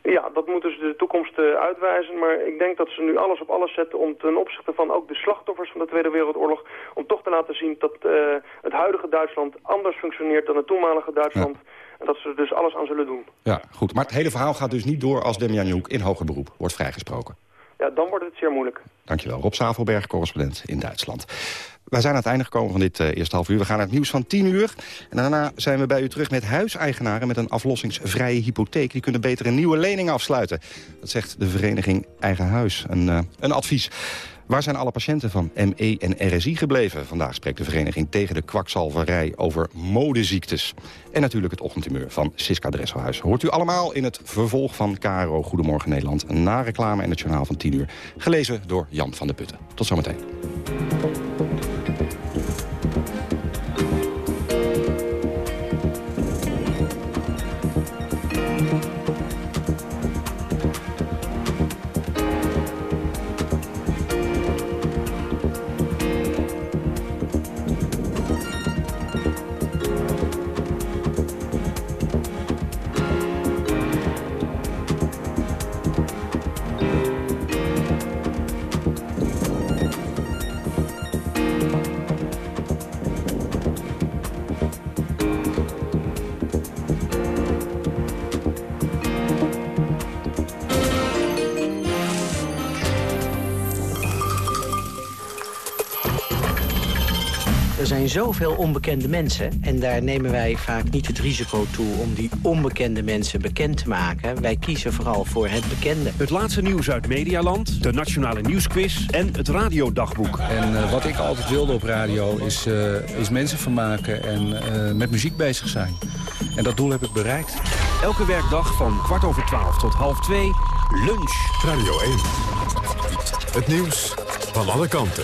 Speaker 36: Ja, dat moet dus de toekomst uitwijzen. Maar ik denk dat ze nu alles op alles zetten om ten opzichte van ook de slachtoffers van de Tweede Wereldoorlog... om toch te laten zien dat uh, het huidige Duitsland anders functioneert dan het toenmalige Duitsland. Ja. En dat ze er dus alles aan zullen doen.
Speaker 25: Ja, goed. Maar het hele verhaal gaat dus niet door als Demjanjuk in hoger beroep wordt vrijgesproken.
Speaker 36: Ja, dan wordt het zeer moeilijk.
Speaker 25: Dankjewel. Rob Zavelberg, correspondent in Duitsland. Wij zijn aan het einde gekomen van dit uh, eerste half uur. We gaan naar het nieuws van 10 uur. En daarna zijn we bij u terug met huiseigenaren met een aflossingsvrije hypotheek. Die kunnen beter een nieuwe lening afsluiten. Dat zegt de vereniging Eigen Huis. Een, uh, een advies. Waar zijn alle patiënten van ME en RSI gebleven? Vandaag spreekt de vereniging tegen de kwakzalverij over modeziektes. En natuurlijk het ochtendhumeur van Siska Dresselhuis. Hoort u allemaal in het vervolg van KRO Goedemorgen Nederland. Na reclame en het journaal van 10 uur. Gelezen door Jan van de Putten. Tot zometeen.
Speaker 37: Zoveel onbekende mensen en daar nemen wij vaak niet het risico toe om die onbekende mensen bekend te maken. Wij kiezen vooral voor het bekende.
Speaker 38: Het laatste nieuws uit Medialand, de Nationale Nieuwsquiz en het Radiodagboek.
Speaker 39: En uh, wat ik altijd wilde op radio is, uh, is mensen vermaken en uh, met muziek bezig zijn. En dat doel heb ik bereikt.
Speaker 38: Elke werkdag van kwart over twaalf tot half twee, lunch.
Speaker 1: Radio 1. Het nieuws van alle kanten.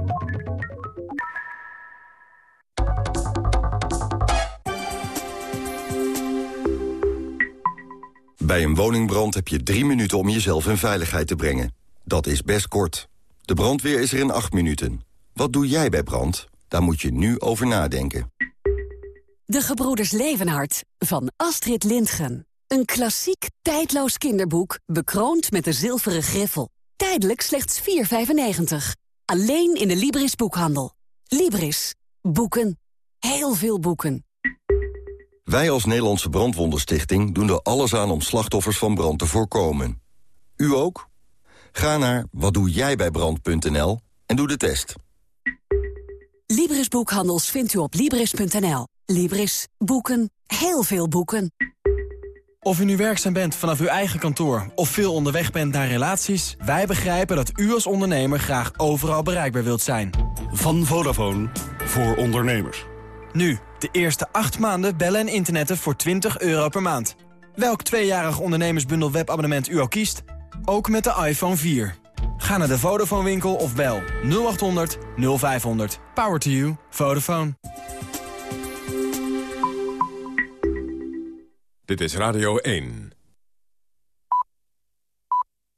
Speaker 40: Bij een woningbrand heb je drie minuten om jezelf in veiligheid te brengen. Dat is best kort. De brandweer is er in acht minuten. Wat doe jij bij brand? Daar moet je nu over nadenken.
Speaker 41: De Gebroeders Levenhart van Astrid Lindgren. Een klassiek, tijdloos kinderboek, bekroond met de zilveren griffel. Tijdelijk slechts 4,95. Alleen in de Libris boekhandel. Libris. Boeken. Heel veel boeken.
Speaker 40: Wij als Nederlandse Brandwondenstichting doen er alles aan om slachtoffers van brand te voorkomen. U ook? Ga naar watdoejijbijbrand.nl en doe de test.
Speaker 41: Libris Boekhandels vindt u op Libris.nl. Libris. Boeken. Heel veel boeken.
Speaker 35: Of u nu werkzaam bent vanaf uw eigen kantoor of veel onderweg bent naar relaties... wij begrijpen dat u als ondernemer graag overal bereikbaar wilt zijn.
Speaker 42: Van Vodafone voor ondernemers.
Speaker 35: Nu, de eerste 8 maanden bellen en internetten voor 20 euro per maand. Welk tweejarig ondernemersbundel webabonnement u ook kiest, ook met de iPhone 4. Ga naar de Vodafone winkel of bel 0800 0500. Power to you. Vodafone.
Speaker 1: Dit is Radio 1.